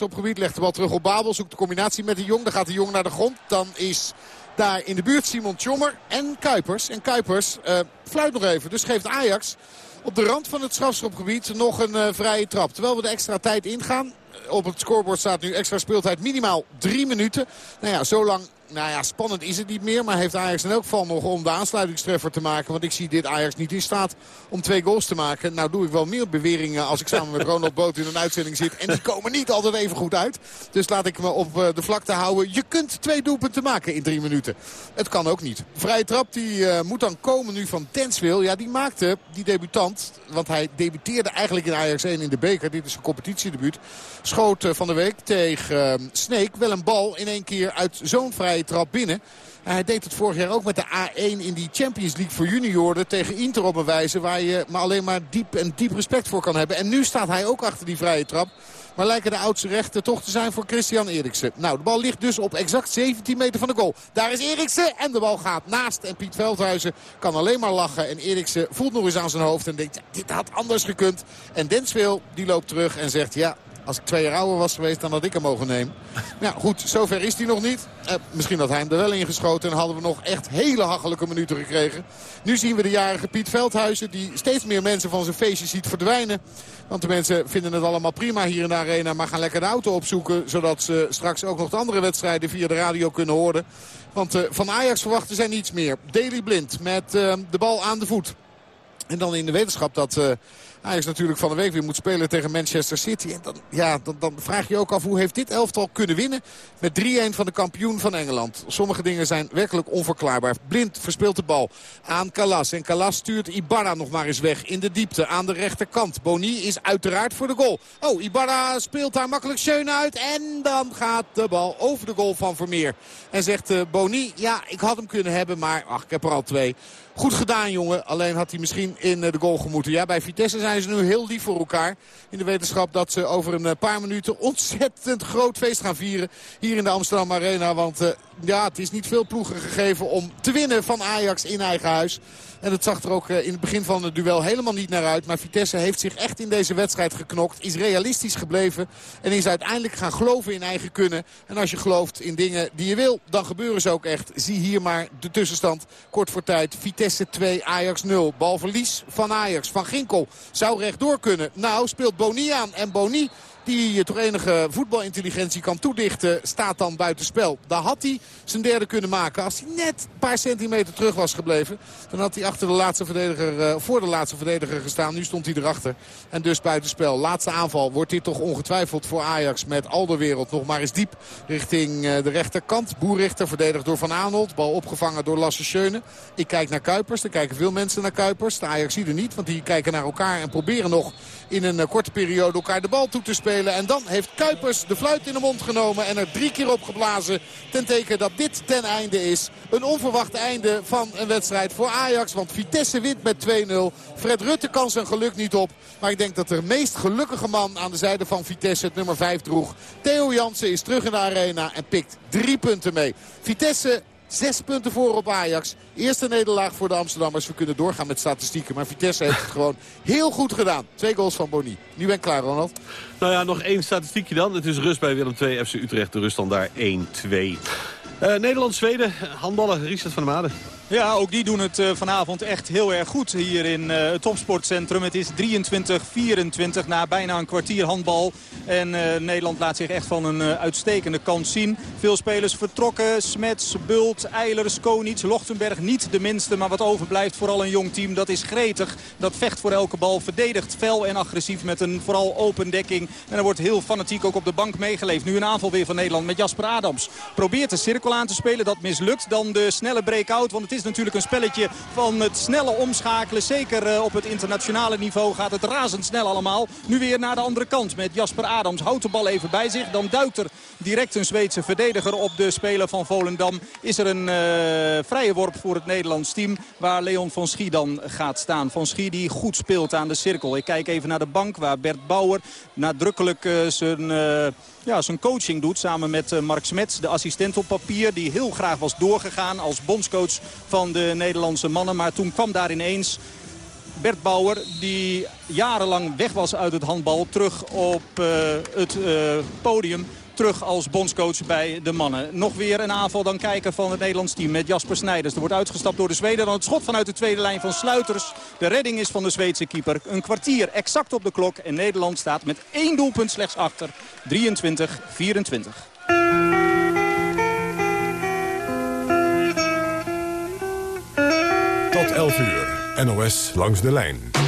op gebied. Legt de bal terug op Babel. Zoekt de combinatie met de Jong. Dan gaat de Jong naar de grond. Dan is daar in de buurt Simon Tjommer en Kuipers. En Kuipers fluit nog even. Dus geeft Ajax op de rand van het strafschopgebied nog een vrije trap. Terwijl we de extra tijd ingaan op het scorebord staat nu extra speeltijd minimaal drie minuten. Nou ja, zo lang nou ja, spannend is het niet meer. Maar heeft Ajax in elk geval nog om de aansluitingstreffer te maken. Want ik zie dit Ajax niet in staat om twee goals te maken. Nou doe ik wel meer beweringen als ik samen met Ronald Boot in een uitzending zit. En die komen niet altijd even goed uit. Dus laat ik me op eh, de vlakte houden. Je kunt twee doelpunten maken in drie minuten. Het kan ook niet. Vrije trap die uh, moet dan komen nu van Tenswil. Ja, die maakte die debutant. Want hij debuteerde eigenlijk in Ajax 1 in de beker. Dit is een competitiedebuut. Schoot uh, van de week tegen Sneek wel een bal in één keer uit zo'n vrije trap binnen. Hij deed het vorig jaar ook met de A1 in die Champions League voor junioren tegen Inter op een wijze waar je maar alleen maar diep en diep respect voor kan hebben. En nu staat hij ook achter die vrije trap. Maar lijken de oudste rechten toch te zijn voor Christian Eriksen. Nou, de bal ligt dus op exact 17 meter van de goal. Daar is Eriksen en de bal gaat naast. En Piet Veldhuizen kan alleen maar lachen. En Eriksen voelt nog eens aan zijn hoofd en denkt, dit had anders gekund. En Denswil, die loopt terug en zegt, ja, als ik twee jaar ouder was geweest, dan had ik hem mogen nemen. Ja, goed, zover is hij nog niet. Eh, misschien had hij hem er wel in geschoten en hadden we nog echt hele hachelijke minuten gekregen. Nu zien we de jarige Piet Veldhuizen die steeds meer mensen van zijn feestje ziet verdwijnen. Want de mensen vinden het allemaal prima hier in de arena, maar gaan lekker de auto opzoeken. Zodat ze straks ook nog de andere wedstrijden via de radio kunnen horen. Want uh, van Ajax verwachten zij niets meer. Daily Blind met uh, de bal aan de voet. En dan in de wetenschap dat... Uh, Ajax natuurlijk van de week weer moet spelen tegen Manchester City. En dan, ja, dan, dan vraag je ook af hoe heeft dit elftal kunnen winnen met 3-1 van de kampioen van Engeland. Sommige dingen zijn werkelijk onverklaarbaar. Blind verspeelt de bal aan Calas. En Calas stuurt Ibarra nog maar eens weg in de diepte aan de rechterkant. Boni is uiteraard voor de goal. Oh, Ibarra speelt daar makkelijk Schöne uit. En dan gaat de bal over de goal van Vermeer. En zegt uh, Boni, ja, ik had hem kunnen hebben, maar ach, ik heb er al twee. Goed gedaan, jongen. Alleen had hij misschien in eh, de goal gemoeten. Ja, bij Vitesse zijn ze nu heel lief voor elkaar. In de wetenschap dat ze over een eh, paar minuten ontzettend groot feest gaan vieren. Hier in de Amsterdam Arena. Want uh, ja, het is niet veel ploegen gegeven om te winnen van Ajax in eigen huis. En dat zag er ook in het begin van het duel helemaal niet naar uit. Maar Vitesse heeft zich echt in deze wedstrijd geknokt. Is realistisch gebleven. En is uiteindelijk gaan geloven in eigen kunnen. En als je gelooft in dingen die je wil, dan gebeuren ze ook echt. Zie hier maar de tussenstand. Kort voor tijd. Vitesse 2, Ajax 0. Balverlies van Ajax. Van Ginkel zou rechtdoor kunnen. Nou, speelt Boni aan. En Boni die toch enige voetbalintelligentie kan toedichten, staat dan buitenspel. Daar had hij zijn derde kunnen maken. Als hij net een paar centimeter terug was gebleven, dan had hij achter de laatste verdediger, uh, voor de laatste verdediger gestaan. Nu stond hij erachter en dus buitenspel. Laatste aanval wordt dit toch ongetwijfeld voor Ajax met Alderwereld nog maar eens diep richting uh, de rechterkant. Boerrichter verdedigd door Van Aanholt. Bal opgevangen door Lasse Schöne. Ik kijk naar Kuipers. Er kijken veel mensen naar Kuipers. De Ajax ziet er niet, want die kijken naar elkaar en proberen nog in een uh, korte periode elkaar de bal toe te spelen. En dan heeft Kuipers de fluit in de mond genomen en er drie keer op geblazen. Ten teken dat dit ten einde is. Een onverwacht einde van een wedstrijd voor Ajax. Want Vitesse wint met 2-0. Fred Rutte kan zijn geluk niet op. Maar ik denk dat de meest gelukkige man aan de zijde van Vitesse het nummer 5 droeg. Theo Jansen is terug in de arena en pikt drie punten mee. Vitesse Zes punten voor op Ajax. Eerste nederlaag voor de Amsterdammers. We kunnen doorgaan met statistieken. Maar Vitesse heeft het gewoon heel goed gedaan. Twee goals van Boni. Nu ben ik klaar, Ronald. Nou ja, nog één statistiekje dan. Het is rust bij Willem II, FC Utrecht. De rust dan daar 1-2. Uh, Nederland-Zweden, handballen, Richard van der Maden. Ja, ook die doen het uh, vanavond echt heel erg goed hier in uh, het topsportcentrum. Het is 23-24 na bijna een kwartier handbal. En uh, Nederland laat zich echt van een uitstekende kant zien. Veel spelers vertrokken. Smets, Bult, Eilers, Konits, Lochtenberg. Niet de minste, maar wat overblijft vooral een jong team. Dat is gretig. Dat vecht voor elke bal. Verdedigt fel en agressief met een vooral open dekking. En er wordt heel fanatiek ook op de bank meegeleefd. Nu een aanval weer van Nederland met Jasper Adams. Probeert de cirkel aan te spelen. Dat mislukt. Dan de snelle break-out. Want is natuurlijk een spelletje van het snelle omschakelen. Zeker eh, op het internationale niveau gaat het razendsnel allemaal. Nu weer naar de andere kant met Jasper Adams. Houdt de bal even bij zich. Dan duikt er direct een Zweedse verdediger op de speler van Volendam. Is er een uh, vrije worp voor het Nederlands team. Waar Leon van Schie dan gaat staan. Van Schie die goed speelt aan de cirkel. Ik kijk even naar de bank waar Bert Bauer nadrukkelijk uh, zijn ja, zijn coaching doet. Samen met uh, Mark Smets, de assistent op papier. Die heel graag was doorgegaan als bondscoach van de Nederlandse mannen. Maar toen kwam daar ineens Bert Bauer, die jarenlang weg was uit het handbal, terug op uh, het uh, podium terug als bondscoach bij de mannen. Nog weer een aanval dan kijken van het Nederlands team met Jasper Snijders. Er wordt uitgestapt door de Zweden. Dan het schot vanuit de tweede lijn van Sluiters. De redding is van de Zweedse keeper. Een kwartier exact op de klok. En Nederland staat met één doelpunt slechts achter. 23-24. Tot 11 uur. NOS langs de lijn.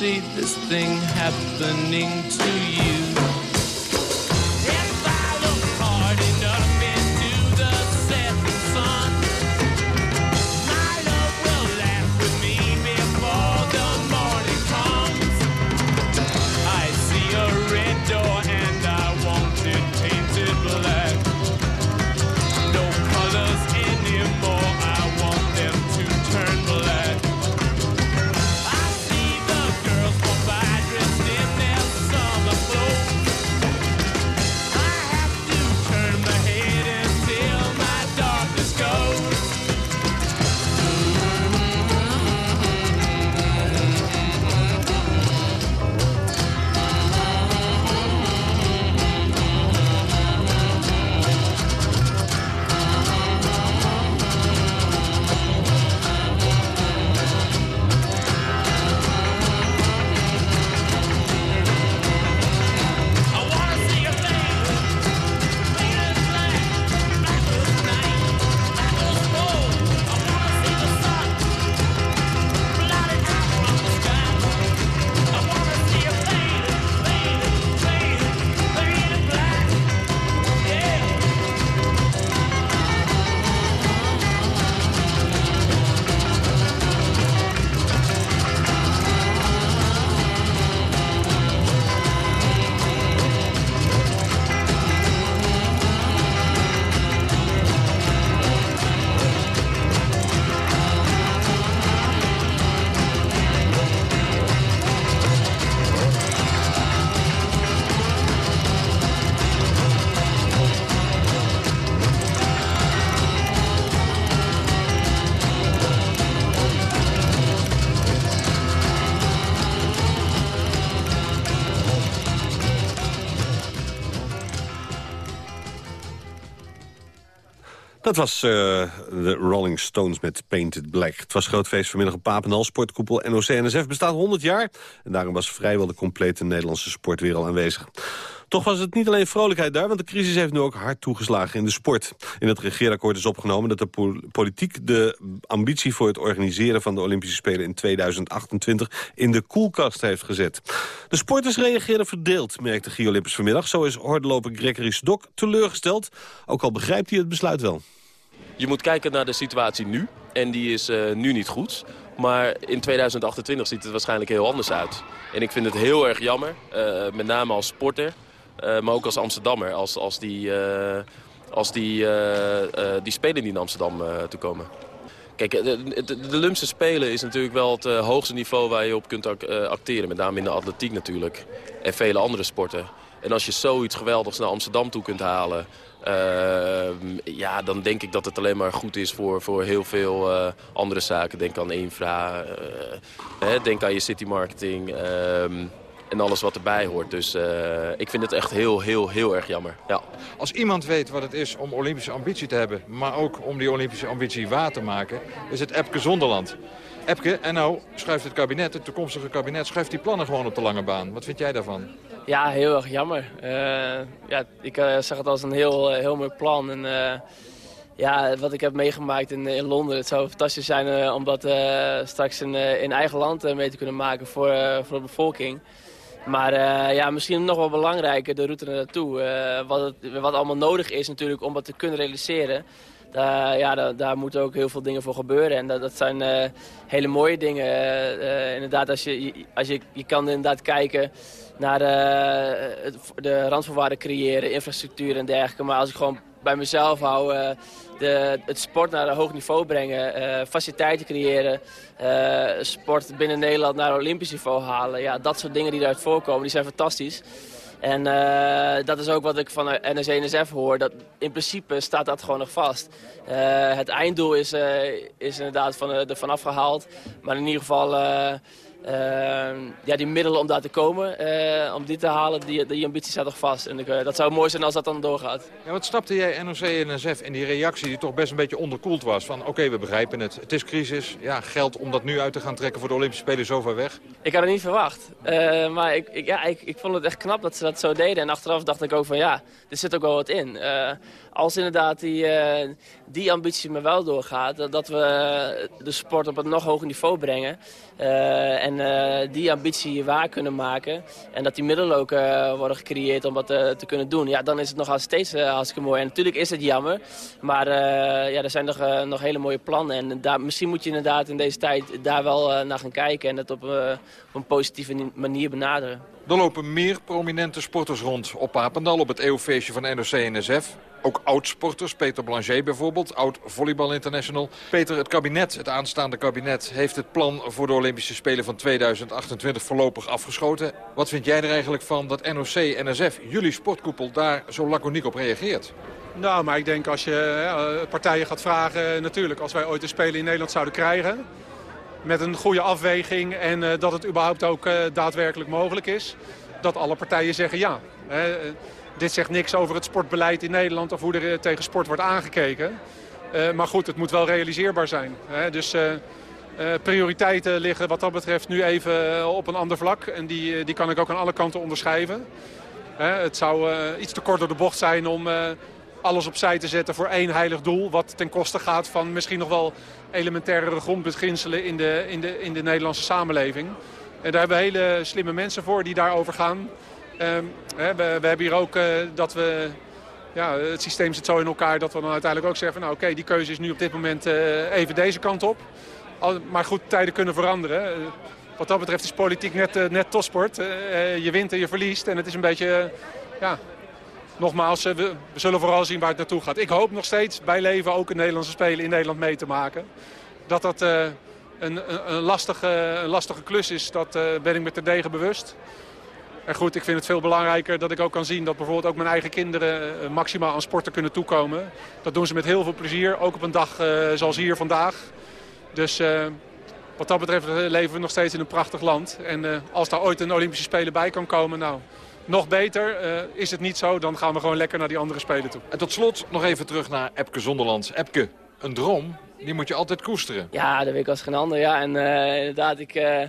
Foresee this thing Dat was eh, de Rolling Stones met Painted Black. Het was groot feest vanmiddag op Papendal. Sportkoepel NOC-NSF bestaat 100 jaar. En daarom was vrijwel de complete Nederlandse sport weer al aanwezig. Toch was het niet alleen vrolijkheid daar, want de crisis heeft nu ook hard toegeslagen in de sport. In het regeerakkoord is opgenomen dat de pol- politiek de ambitie voor het organiseren van de Olympische Spelen in 2028 in de koelkast heeft gezet. De sporters reageerden verdeeld, merkte Olympus vanmiddag. Zo is hordenloper Gregory Stok teleurgesteld, ook al begrijpt hij het besluit wel. Je moet kijken naar de situatie nu. En die is eh, nu niet goed. Maar in 2028 ziet het waarschijnlijk heel anders uit. En ik vind het heel erg jammer. eh, met name als sporter. eh, maar ook als Amsterdammer. Als, als die, als die, die spelen die in Amsterdam eh toekomen. Kijk, de, de, Spelen is natuurlijk wel het hoogste niveau waar je op kunt ac- acteren. Met name in de atletiek natuurlijk. En vele andere sporten. En als je zoiets geweldigs naar Amsterdam toe kunt halen... ehm, ja, dan denk ik dat het alleen maar goed is voor, voor heel veel eh, andere zaken. Denk aan infra, eh, denk aan je city marketing ehm, en alles wat erbij hoort. Dus eh, ik vind het echt heel, heel, heel erg jammer. Ja. Als iemand weet wat het is om Olympische ambitie te hebben... maar ook om die Olympische ambitie waar te maken... is het Epke Zonderland. Epke, en nou schuift het kabinet, het toekomstige kabinet... schuift die plannen gewoon op de lange baan. Wat vind jij daarvan? Ja, heel erg jammer. Eh, ja, ik eh, zag het als een heel, eh, heel mooi plan. En, ja, wat ik heb meegemaakt in, in Londen, het zou fantastisch zijn om dat straks in, in eigen land mee te kunnen maken voor, voor de bevolking. Maar ja, misschien nog wel belangrijker, de route naartoe. Eh, wat, wat allemaal nodig is natuurlijk om dat te kunnen realiseren. Daar, ja, daar, daar moeten ook heel veel dingen voor gebeuren. En dat, dat zijn eh, hele mooie dingen. Eh, eh, inderdaad, als je, als je, je kan inderdaad kijken naar eh, het, de randvoorwaarden creëren, infrastructuur en dergelijke. Maar als ik gewoon bij mezelf hou, eh, de, het sport naar een hoog niveau brengen, eh, faciliteiten creëren, eh, sport binnen Nederland naar Olympisch niveau halen. Ja, dat soort dingen die eruit voorkomen, die zijn fantastisch. En eh, dat is ook wat ik van de NSC-NSF hoor. Dat in principe staat dat gewoon nog vast. Eh, het einddoel is, eh, is inderdaad van, er vanaf gehaald. Maar in ieder geval... eh, eh, ja, die middelen om daar te komen, eh, om die te halen, die, die ambitie staat nog vast. En ik, eh, dat zou mooi zijn als dat dan doorgaat. Ja, wat stapte jij NOC en NSF in die reactie die toch best een beetje onderkoeld was? Van oké, we begrijpen het, het is crisis. Ja, geld om dat nu uit te gaan trekken voor de Olympische Spelen zo ver weg. Ik had het niet verwacht. Eh, maar ik, ik, ja, ik, ik vond het echt knap dat ze dat zo deden. En achteraf dacht ik ook van ja, er zit ook wel wat in. Als inderdaad die, die ambitie me wel doorgaat, dat, dat we de sport op een nog hoger niveau brengen. Eh, en eh, die ambitie waar kunnen maken. En dat die middelen ook eh, worden gecreëerd om dat eh, te kunnen doen. Ja, dan is het nog steeds hartstikke mooi. En natuurlijk is het jammer. Maar ja, er zijn nog, nog hele mooie plannen. En daar, misschien moet je inderdaad in deze tijd daar wel naar gaan kijken. En het op, een positieve ni- manier benaderen. Er lopen meer prominente sporters rond op Papendal op het eeuwfeestje van NOC en NSF. Ook oud-sporters, Peter Blanchet bijvoorbeeld, oud-volleybal international. Peter, het kabinet, het aanstaande kabinet, heeft het plan voor de Olympische Spelen van 2028 voorlopig afgeschoten. Wat vind jij er eigenlijk van dat NOC NSF, jullie sportkoepel, daar zo laconiek op reageert? Nou, maar ik denk als je eh, partijen gaat vragen... natuurlijk, als wij ooit een Spelen in Nederland zouden krijgen... met een goede afweging en eh, dat het überhaupt ook eh, daadwerkelijk mogelijk is... dat alle partijen zeggen ja. Hè, eh, dit zegt niks over het sportbeleid in Nederland... of hoe er eh, tegen sport wordt aangekeken. Eh, maar goed, het moet wel realiseerbaar zijn. Hè, dus... eh, prioriteiten liggen wat dat betreft nu even op een ander vlak. En die, die kan ik ook aan alle kanten onderschrijven. Het zou iets te kort door de bocht zijn om alles opzij te zetten voor één heilig doel. Wat ten koste gaat van misschien nog wel elementairere grondbeginselen in de, in de, in de Nederlandse samenleving. En daar hebben we hele slimme mensen voor die daarover gaan. Ehm, we, we hebben hier ook eh, dat we... Ja, het systeem zit zo in elkaar dat we dan uiteindelijk ook zeggen... nou oké, die keuze is nu op dit moment eh, even deze kant op. Al- Maar goed, tijden kunnen veranderen. Eh, Wat dat betreft is politiek net, net topsport. Je wint en je verliest. En het is een beetje, ja, nogmaals, we, zullen vooral zien waar het naartoe gaat. Ik hoop nog steeds bij leven ook een Nederlandse Spelen in Nederland mee te maken. Dat dat een, een, lastige, een lastige klus is, dat ben ik me terdege bewust. En goed, ik vind het veel belangrijker dat ik ook kan zien dat bijvoorbeeld ook mijn eigen kinderen eh, maximaal aan sporten kunnen toekomen. Dat doen ze met heel veel plezier, ook op een dag eh, zoals hier vandaag. Dus eh, wat dat betreft leven we nog steeds in een prachtig land. En eh, als daar ooit een Olympische Spelen bij kan komen, nou, Nog beter, eh, is het niet zo, dan gaan we gewoon lekker naar die andere spelen toe. En tot slot nog even terug naar Epke Zonderland. Epke, een droom, die moet je altijd koesteren. Ja, dat weet ik als geen ander. Ja, en eh, inderdaad, ik, eh,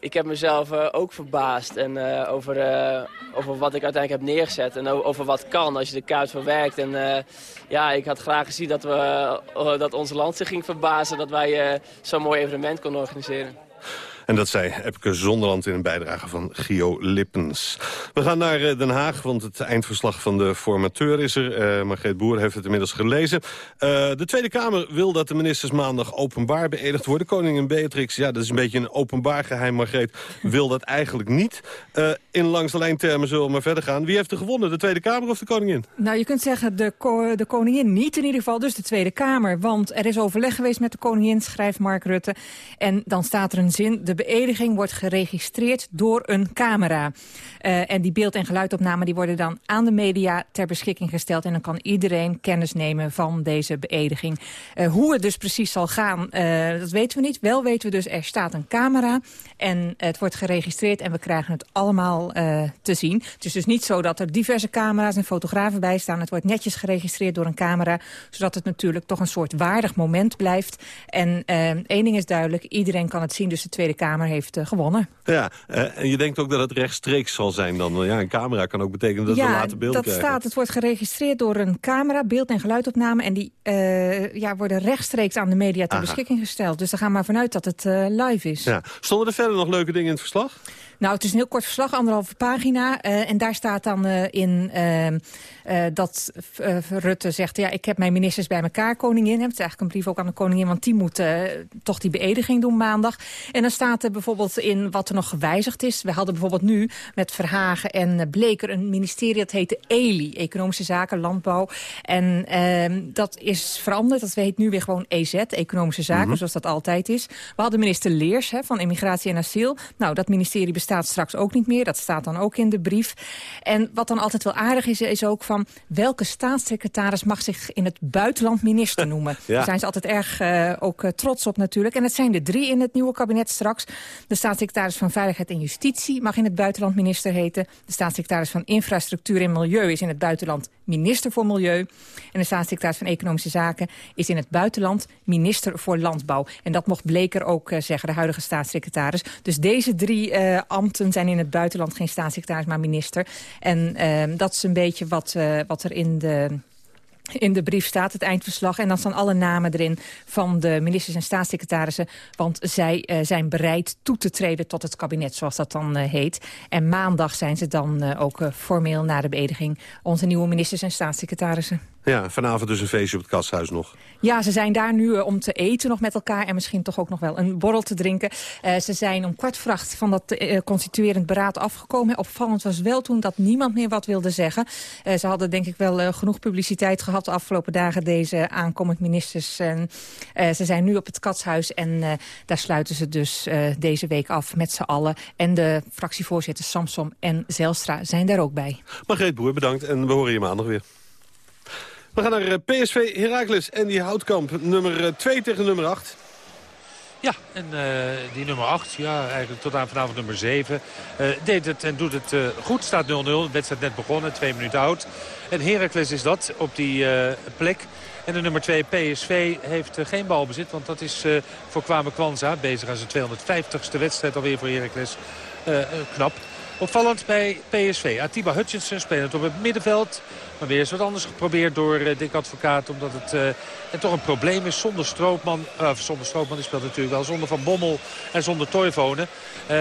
ik, heb mezelf eh, ook verbaasd en, eh, over, eh, over wat ik uiteindelijk heb neergezet. En over wat kan als je de kuit verwerkt. En eh, ja, ik had graag gezien dat, we, dat ons land zich ging verbazen dat wij zo'n mooi evenement konden organiseren. En dat zei Epke Zonderland in een bijdrage van Gio Lippens. We gaan naar eh, Den Haag, want het eindverslag van de formateur is er. Eh Margreet Boer heeft het inmiddels gelezen. Eh, de Tweede Kamer wil dat de ministers maandag openbaar beëdigd worden. Koningin Beatrix, ja, dat is een beetje een openbaar geheim. Margreet wil dat eigenlijk niet. In langs de lijntermen zullen we maar verder gaan. Wie heeft er gewonnen, de Tweede Kamer of de koningin? Nou, je kunt zeggen de, de koningin niet in ieder geval, dus de Tweede Kamer. Want er is overleg geweest met de koningin, schrijft Mark Rutte. En dan staat er een zin, de beëdiging wordt geregistreerd door een camera. Eh, en die beeld- en geluidopnamen die worden dan aan de media ter beschikking gesteld. En dan kan iedereen kennis nemen van deze beëdiging. Eh, hoe het dus precies zal gaan, eh, dat weten we niet. Wel weten we dus, er staat een camera en het wordt geregistreerd en we krijgen het allemaal eh, te zien. Het is dus niet zo dat er diverse camera's en fotografen bij staan. Het wordt netjes geregistreerd door een camera, zodat het natuurlijk toch een soort waardig moment blijft. En eh, één ding is duidelijk, iedereen kan het zien, dus de Tweede Kamer heeft eh, gewonnen. Ja, en je denkt ook dat het rechtstreeks zal zijn dan. Ja, een camera kan ook betekenen dat we later beelden dat krijgen. staat. Het wordt geregistreerd door een camera, beeld- en geluidopname. En die ja, worden rechtstreeks aan de media ter Aha. beschikking gesteld. Dus daar gaan maar vanuit dat het live is. Ja. Stonden er verder nog leuke dingen in het verslag? Nou, het is een heel kort verslag, anderhalve pagina. eh, en daar staat dan eh, in eh, dat Rutte zegt... ja, ik heb mijn ministers bij elkaar, koningin. Het is eigenlijk een brief ook aan de koningin... want die moet toch die beëdiging doen maandag. En dan staat er bijvoorbeeld in wat er nog gewijzigd is. We hadden bijvoorbeeld nu met Verhagen en Bleker... een ministerie dat heette ELI, Economische Zaken, Landbouw. En eh, dat is veranderd. Dat heet nu weer gewoon EZ, Economische Zaken, Mhm. zoals dat altijd is. We hadden minister Leers hè, van Immigratie en Asiel. Nou, dat ministerie bestaat straks ook niet meer. Dat staat dan ook in de brief. En wat dan altijd wel aardig is, is ook van... welke staatssecretaris mag zich in het buitenland minister noemen? Ja. Daar zijn ze altijd erg eh, ook eh, trots op natuurlijk. En het zijn er drie in het nieuwe kabinet straks. De staatssecretaris van Veiligheid en Justitie mag in het buitenland minister heten. De staatssecretaris van Infrastructuur en Milieu is in het buitenland minister voor Milieu. En de staatssecretaris van Economische Zaken is in het buitenland minister voor Landbouw. En dat mocht Bleker ook eh, zeggen, de huidige staatssecretaris. Dus deze drie eh, ambten zijn in het buitenland geen staatssecretaris, maar minister. En eh, dat is een beetje wat, eh, wat er in de in de brief staat, het eindverslag. En dan staan alle namen erin van de ministers en staatssecretarissen. Want zij eh, zijn bereid toe te treden tot het kabinet, zoals dat dan eh, heet. En maandag zijn ze dan eh, ook formeel na de beëdiging... onze nieuwe ministers en staatssecretarissen. Ja, vanavond dus een feestje op het kasthuis nog. Ja, ze zijn daar nu eh, om te eten nog met elkaar... en misschien toch ook nog wel een borrel te drinken. Eh, ze zijn om kwart voor acht van dat eh, constituerend beraad afgekomen. Opvallend was wel toen dat niemand meer wat wilde zeggen. Ze hadden denk ik wel genoeg publiciteit gehad de afgelopen dagen... deze aankomend ministers. En, ze zijn nu op het katshuis en daar sluiten ze dus deze week af met z'n allen. En de fractievoorzitters Samsom en Zelstra zijn daar ook bij. Margreet Boer, bedankt en we horen je maandag weer. We gaan naar eh, PSV Heracles en die Houtkamp. Nummer 2 tegen nummer 8. Ja, en eh, die nummer 8, ja, eigenlijk tot aan vanavond nummer 7, eh, deed het en doet het eh, goed. Staat 0-0, de wedstrijd net begonnen, twee minuten oud. En Heracles is dat op die eh, plek. En de nummer 2 PSV heeft eh, geen balbezit, want dat is eh, voor Kwame Kwanza. Bezig aan zijn 250ste wedstrijd alweer voor Heracles. Eh, eh, knap. Opvallend bij PSV. Atiba Hutchinson spelend op het middenveld. Maar weer eens wat anders geprobeerd door eh, Dick Advocaat. Omdat het eh, en toch een probleem is zonder Stroopman. eh, zonder Stroopman, die speelt natuurlijk wel. Zonder Van Bommel en zonder Toivonen.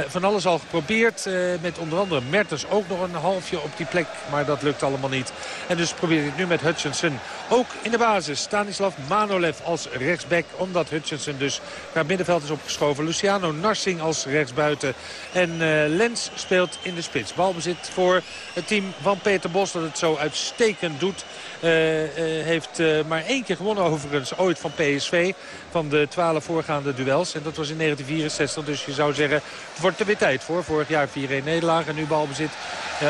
Van alles al geprobeerd. met onder andere Mertens ook nog een halfje op die plek. Maar dat lukt allemaal niet. En dus probeert hij het nu met Hutchinson. Ook in de basis Stanislav Manolev als rechtsback. Omdat Hutchinson dus naar het middenveld is opgeschoven. Luciano Narsing als rechtsbuiten. En Lens speelt in de spits. Balbezit voor het team van Peter Bos dat het zo uitstekend doet. Eh, eh, heeft eh, maar één keer gewonnen overigens ooit van PSV. Van de twaalf voorgaande duels. En dat was in 1964. Dus je zou zeggen, het wordt er weer tijd voor. Vorig jaar 4-1 nederlaag en nu balbezit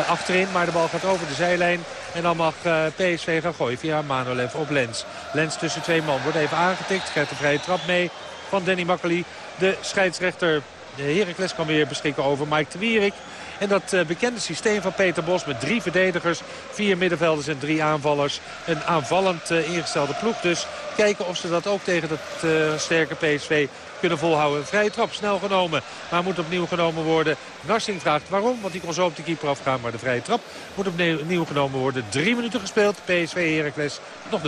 achterin. Maar de bal gaat over de zijlijn. En dan mag PSV gaan gooien via Manolev op Lens. Lens tussen twee man wordt even aangetikt. Krijgt een vrije trap mee van Danny Makkely. De scheidsrechter Heracles kan weer beschikken over Mike de Wierik. En dat eh, bekende systeem van Peter Bos met drie verdedigers, vier middenvelders en drie aanvallers. Een aanvallend eh, ingestelde ploeg dus. Kijken of ze dat ook tegen het eh, sterke PSV kunnen volhouden. Vrije trap, snel genomen, maar moet opnieuw genomen worden. Narsing vraagt waarom, want die kon zo op de keeper afgaan. Maar de vrije trap moet opnieuw genomen worden. Drie minuten gespeeld, PSV Heracles, nog 0-0.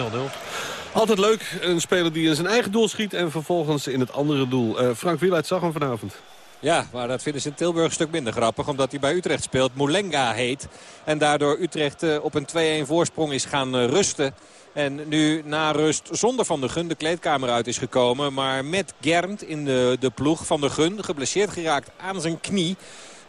Altijd leuk, een speler die in zijn eigen doel schiet en vervolgens in het andere doel. Frank Wieluid zag hem vanavond. Ja, maar dat vinden ze in Tilburg een stuk minder grappig. Omdat hij bij Utrecht speelt. Moulenga heet. En daardoor Utrecht eh, op een 2-1 voorsprong is gaan eh, rusten. En nu na rust zonder Van der Gun de kleedkamer uit is gekomen. Maar met Gernt in de, de ploeg. Van der Gun geblesseerd geraakt aan zijn knie.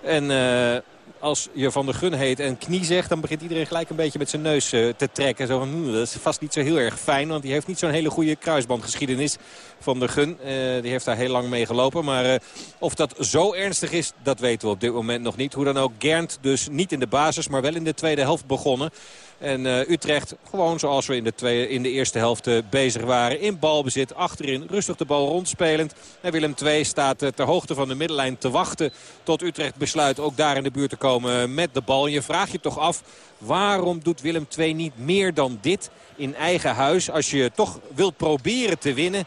En eh, als je Van der Gun heet en knie zegt... dan begint iedereen gelijk een beetje met zijn neus eh, te trekken. Zo van, "Hmm, dat is vast niet zo heel erg fijn. Want die heeft niet zo'n hele goede kruisbandgeschiedenis. Van der Gun, eh, die heeft daar heel lang mee gelopen. Maar eh, of dat zo ernstig is, dat weten we op dit moment nog niet. Hoe dan ook, Gernt dus niet in de basis, maar wel in de tweede helft begonnen. En eh, Utrecht, gewoon zoals we in de, in de eerste helft eh, bezig waren. In balbezit, achterin, rustig de bal rondspelend. En Willem II staat eh, ter hoogte van de middenlijn te wachten... tot Utrecht besluit ook daar in de buurt te komen met de bal. En je vraagt je toch af, waarom doet Willem II niet meer dan dit in eigen huis? Als je toch wilt proberen te winnen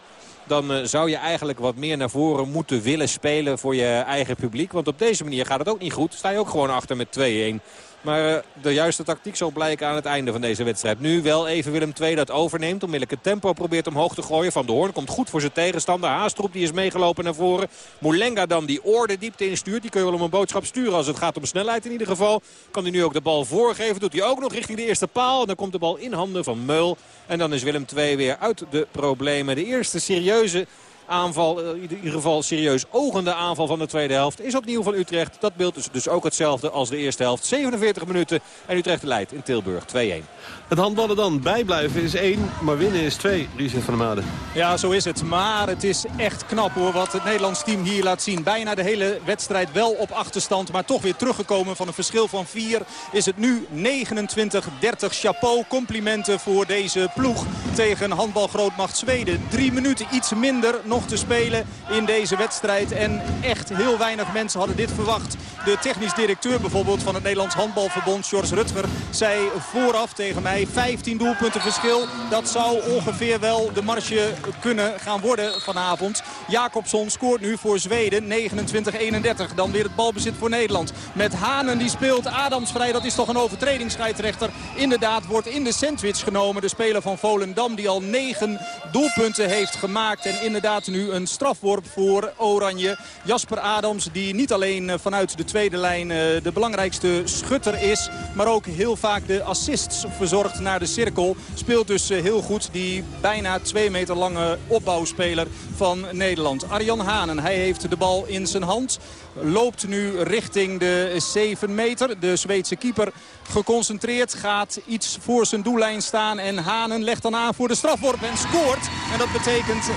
dan zou je eigenlijk wat meer naar voren moeten willen spelen voor je eigen publiek. Want op deze manier gaat het ook niet goed. Sta je ook gewoon achter met 2-1. Maar eh, de juiste tactiek zal blijken aan het einde van deze wedstrijd. Nu wel even Willem II dat overneemt. Onmiddellijk het tempo probeert omhoog te gooien. Van de Hoorn komt goed voor zijn tegenstander. Haastroep die is meegelopen naar voren. Moulenga dan die oorde diepte instuurt. Die kun je wel om een boodschap sturen als het gaat om snelheid in ieder geval. Kan hij nu ook de bal voorgeven. Doet hij ook nog richting de eerste paal. En dan komt de bal in handen van Meul. En dan is Willem II weer uit de problemen. De eerste serieuze aanval, eh, in ieder geval serieus ogende aanval van de tweede helft, is opnieuw van Utrecht. Dat beeld is dus ook hetzelfde als de eerste helft. 47 minuten en Utrecht leidt in Tilburg 2-1. Het handballen dan. Bijblijven is één, maar winnen is twee. Richard van der Made. Ja, zo is het. Maar het is echt knap hoor wat het Nederlands team hier laat zien. Bijna de hele wedstrijd wel op achterstand. Maar toch weer teruggekomen van een verschil van 4. Is het nu 29-30. Chapeau, complimenten voor deze ploeg tegen handbalgrootmacht Zweden. Drie minuten iets minder nog te spelen in deze wedstrijd. En echt heel weinig mensen hadden dit verwacht. De technisch directeur bijvoorbeeld van het Nederlands Handbalverbond, Sjors Rutger, zei vooraf tegen mij 15 doelpunten verschil. Dat zou ongeveer wel de marge kunnen gaan worden vanavond. Jacobson scoort nu voor Zweden 29-31. Dan weer het balbezit voor Nederland. Met Hanen die speelt Adams vrij. Dat is toch een overtreding, scheidsrechter. Inderdaad wordt in de sandwich genomen. De speler van Volendam die al 9 doelpunten heeft gemaakt. En inderdaad nu een strafworp voor Oranje. Jasper Adams die niet alleen eh, vanuit de tweede lijn eh, de belangrijkste schutter is. Maar ook heel vaak de assists verzorgt naar de cirkel. Speelt dus eh, heel goed die bijna 2 meter lange opbouwspeler van Nederland. Arjan Hanen, hij heeft de bal in zijn hand. Loopt nu richting de 7 meter. De Zweedse keeper geconcentreerd gaat iets voor zijn doellijn staan. En Hanen legt dan aan voor de strafworp en scoort. En dat betekent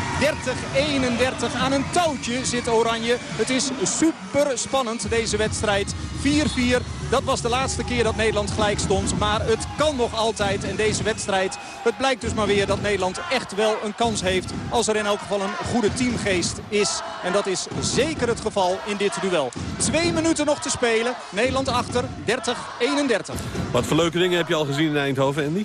30-31 aan een touwtje zit Oranje. Het is super spannend deze wedstrijd. 4-4. Dat was de laatste keer dat Nederland gelijk stond. Maar het kan nog altijd. En deze wedstrijd, het blijkt dus maar weer dat Nederland echt wel een kans heeft. Als er in elk geval een goede teamgeest is. En dat is zeker het geval in dit duel. Twee minuten nog te spelen. Nederland achter, 30-31. Wat voor leuke dingen heb je al gezien in Eindhoven, Andy?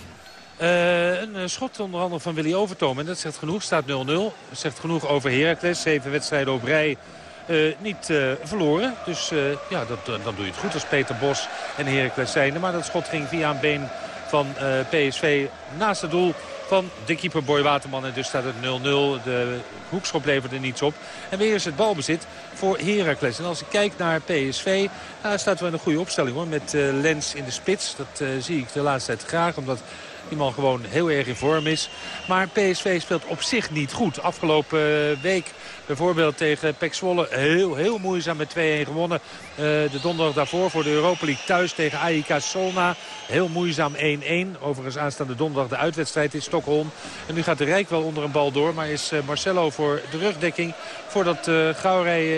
Eh, een eh, schot onder andere van Willy Overtoom. En dat zegt genoeg. Staat 0-0. Dat zegt genoeg over Heracles. Zeven wedstrijden op rij. Eh, niet eh, verloren. Dus eh, ja, dat, dan doe je het goed als Peter Bos en Heracles zijnde. Maar dat schot ging via een been van PSV naast het doel van de keeper Boy Waterman. En dus staat het 0-0. De hoekschop leverde niets op. En weer is het balbezit voor Heracles. En als ik kijk naar PSV, nou, staat wel een goede opstelling hoor. Met Lens in de spits. Dat zie ik de laatste tijd graag. Omdat die man gewoon heel erg in vorm is. Maar PSV speelt op zich niet goed. Afgelopen week bijvoorbeeld tegen Pek Zwolle heel, heel moeizaam met 2-1 gewonnen. Eh, de donderdag daarvoor voor de Europa League thuis tegen AIK Solna. Heel moeizaam 1-1. Overigens aanstaande donderdag de uitwedstrijd in Stockholm. En nu gaat de Rijk wel onder een bal door. Maar is eh, Marcelo voor de rugdekking. Voordat uh,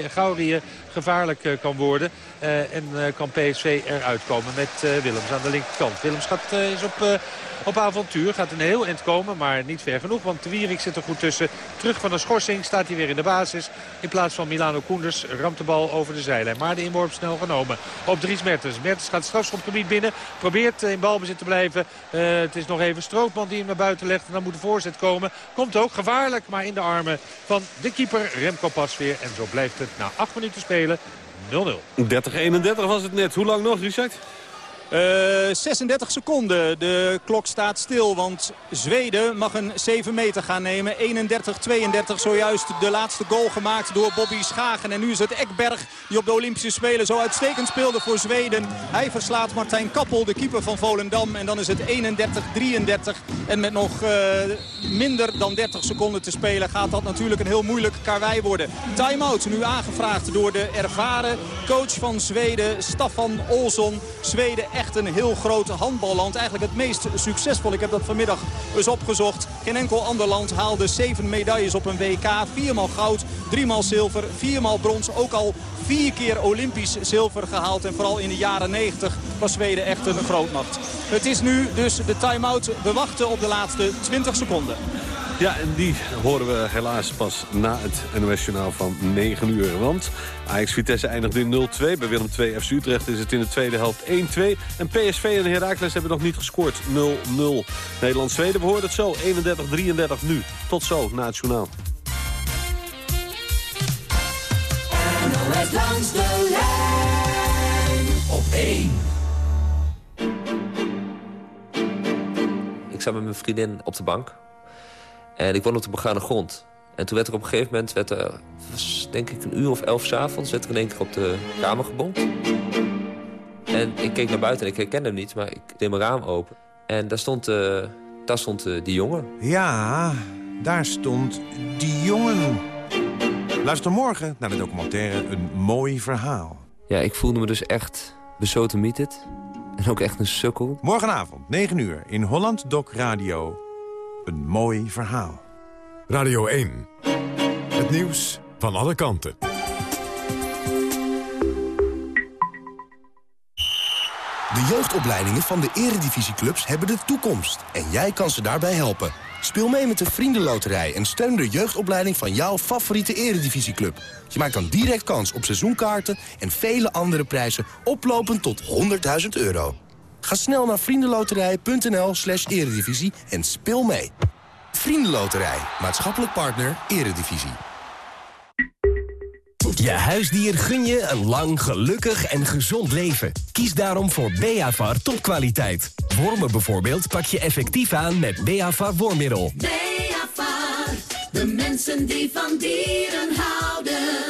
Gaurië gevaarlijk kan worden. En kan PSV eruit komen met Willems aan de linkerkant. Willems gaat, is op, op avontuur. Gaat een heel eind komen, maar niet ver genoeg. Want de Wierik zit er goed tussen. Terug van de schorsing staat hij weer in de basis. in plaats van Milano Koenders. Ramt de bal over de zijlijn. Maar de inworp snel genomen op Dries Mertens. Mertens gaat strafschopgebied binnen. Probeert in balbezit te blijven. Uh, het is nog even Strootman die hem naar buiten legt. En dan moet de voorzet komen. Komt ook gevaarlijk, maar in de armen van de keeper Remco Pasveer. En zo blijft het na acht minuten spelen 0-0. 30-31 was het net. Hoe lang nog, Richard? Uh, 36 seconden. De klok staat stil, want Zweden mag een 7 meter gaan nemen. 31-32 zojuist de laatste goal gemaakt door Bobby Schagen. En nu is het Ekberg die op de Olympische Spelen zo uitstekend speelde voor Zweden. Hij verslaat Martijn Kappel, de keeper van Volendam. En dan is het 31-33. En met nog uh, minder dan 30 seconden te spelen gaat dat natuurlijk een heel moeilijk karwei worden. Time-out nu aangevraagd door de ervaren coach van Zweden, Staffan Olsson. Zweden echt een heel groot handballand. Eigenlijk het meest succesvol. Ik heb dat vanmiddag eens opgezocht. Geen enkel ander land haalde zeven medailles op een WK. Viermaal goud, driemaal zilver, viermaal brons. Ook al vier keer Olympisch zilver gehaald. En vooral in de jaren 90 was Zweden echt een grootmacht. Het is nu dus de time-out. We wachten op de laatste 20 seconden. Ja, en die horen we helaas pas na het NOS-journaal van 9 uur. Want Ajax-Vitesse eindigt in 0-2. Bij Willem II FC Utrecht is het in de tweede helft 1-2. En PSV en Heracles hebben nog niet gescoord. 0-0. Nederland-Zweden, we horen het zo. 31-33 nu. Tot zo, na het journaal. NOS langs de lijn op 1. Ik zat met mijn vriendin op de bank. En ik woon op de begane grond. En toen werd er op een gegeven moment, werd er, was denk ik een uur of elf s'avonds... werd er in één keer op de kamer gebomd. En ik keek naar buiten en ik herkende hem niet, maar ik deed mijn raam open. En daar stond, uh, daar stond uh, die jongen. Ja, daar stond die jongen. Luister morgen naar de documentaire Een Mooi Verhaal. Ja, ik voelde me dus echt besotemieterd. En ook echt een sukkel. Morgenavond, 9 uur, in Holland Doc Radio. Een mooi verhaal. Radio 1. Het nieuws van alle kanten. De jeugdopleidingen van de eredivisieclubs hebben de toekomst. En jij kan ze daarbij helpen. Speel mee met de Vriendenloterij en steun de jeugdopleiding van jouw favoriete eredivisieclub. Je maakt dan direct kans op seizoenkaarten en vele andere prijzen oplopend tot 100.000 euro. Ga snel naar vriendenloterij.nl slash eredivisie en speel mee. Vriendenloterij, maatschappelijk partner, eredivisie. Je huisdier gun je een lang, gelukkig en gezond leven. Kies daarom voor Beavar topkwaliteit. Wormen bijvoorbeeld pak je effectief aan met Beavar wormmiddel. Beavar, de mensen die van dieren houden.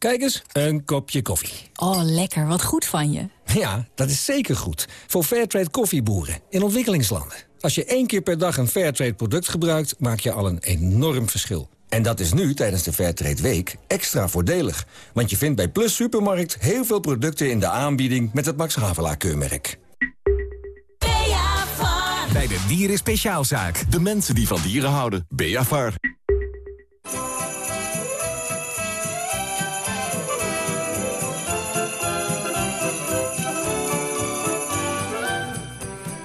Kijk eens, een kopje koffie. Oh, lekker. Wat goed van je. Ja, dat is zeker goed. Voor Fairtrade koffieboeren in ontwikkelingslanden. Als je één keer per dag een Fairtrade product gebruikt... maak je al een enorm verschil. En dat is nu, tijdens de Fairtrade Week, extra voordelig. Want je vindt bij Plus Supermarkt heel veel producten in de aanbieding... met het Max Havelaar keurmerk. Bij de Dieren Speciaalzaak. De mensen die van dieren houden. Beavar.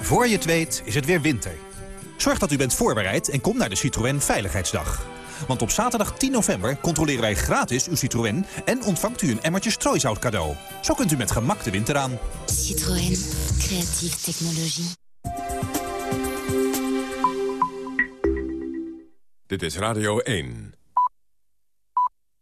Voor je het weet is het weer winter. Zorg dat u bent voorbereid en kom naar de Citroën Veiligheidsdag. Want op zaterdag 10 november controleren wij gratis uw Citroën... en ontvangt u een emmertje strooisout cadeau. Zo kunt u met gemak de winter aan. Citroën. Creatieve technologie. Dit is Radio 1.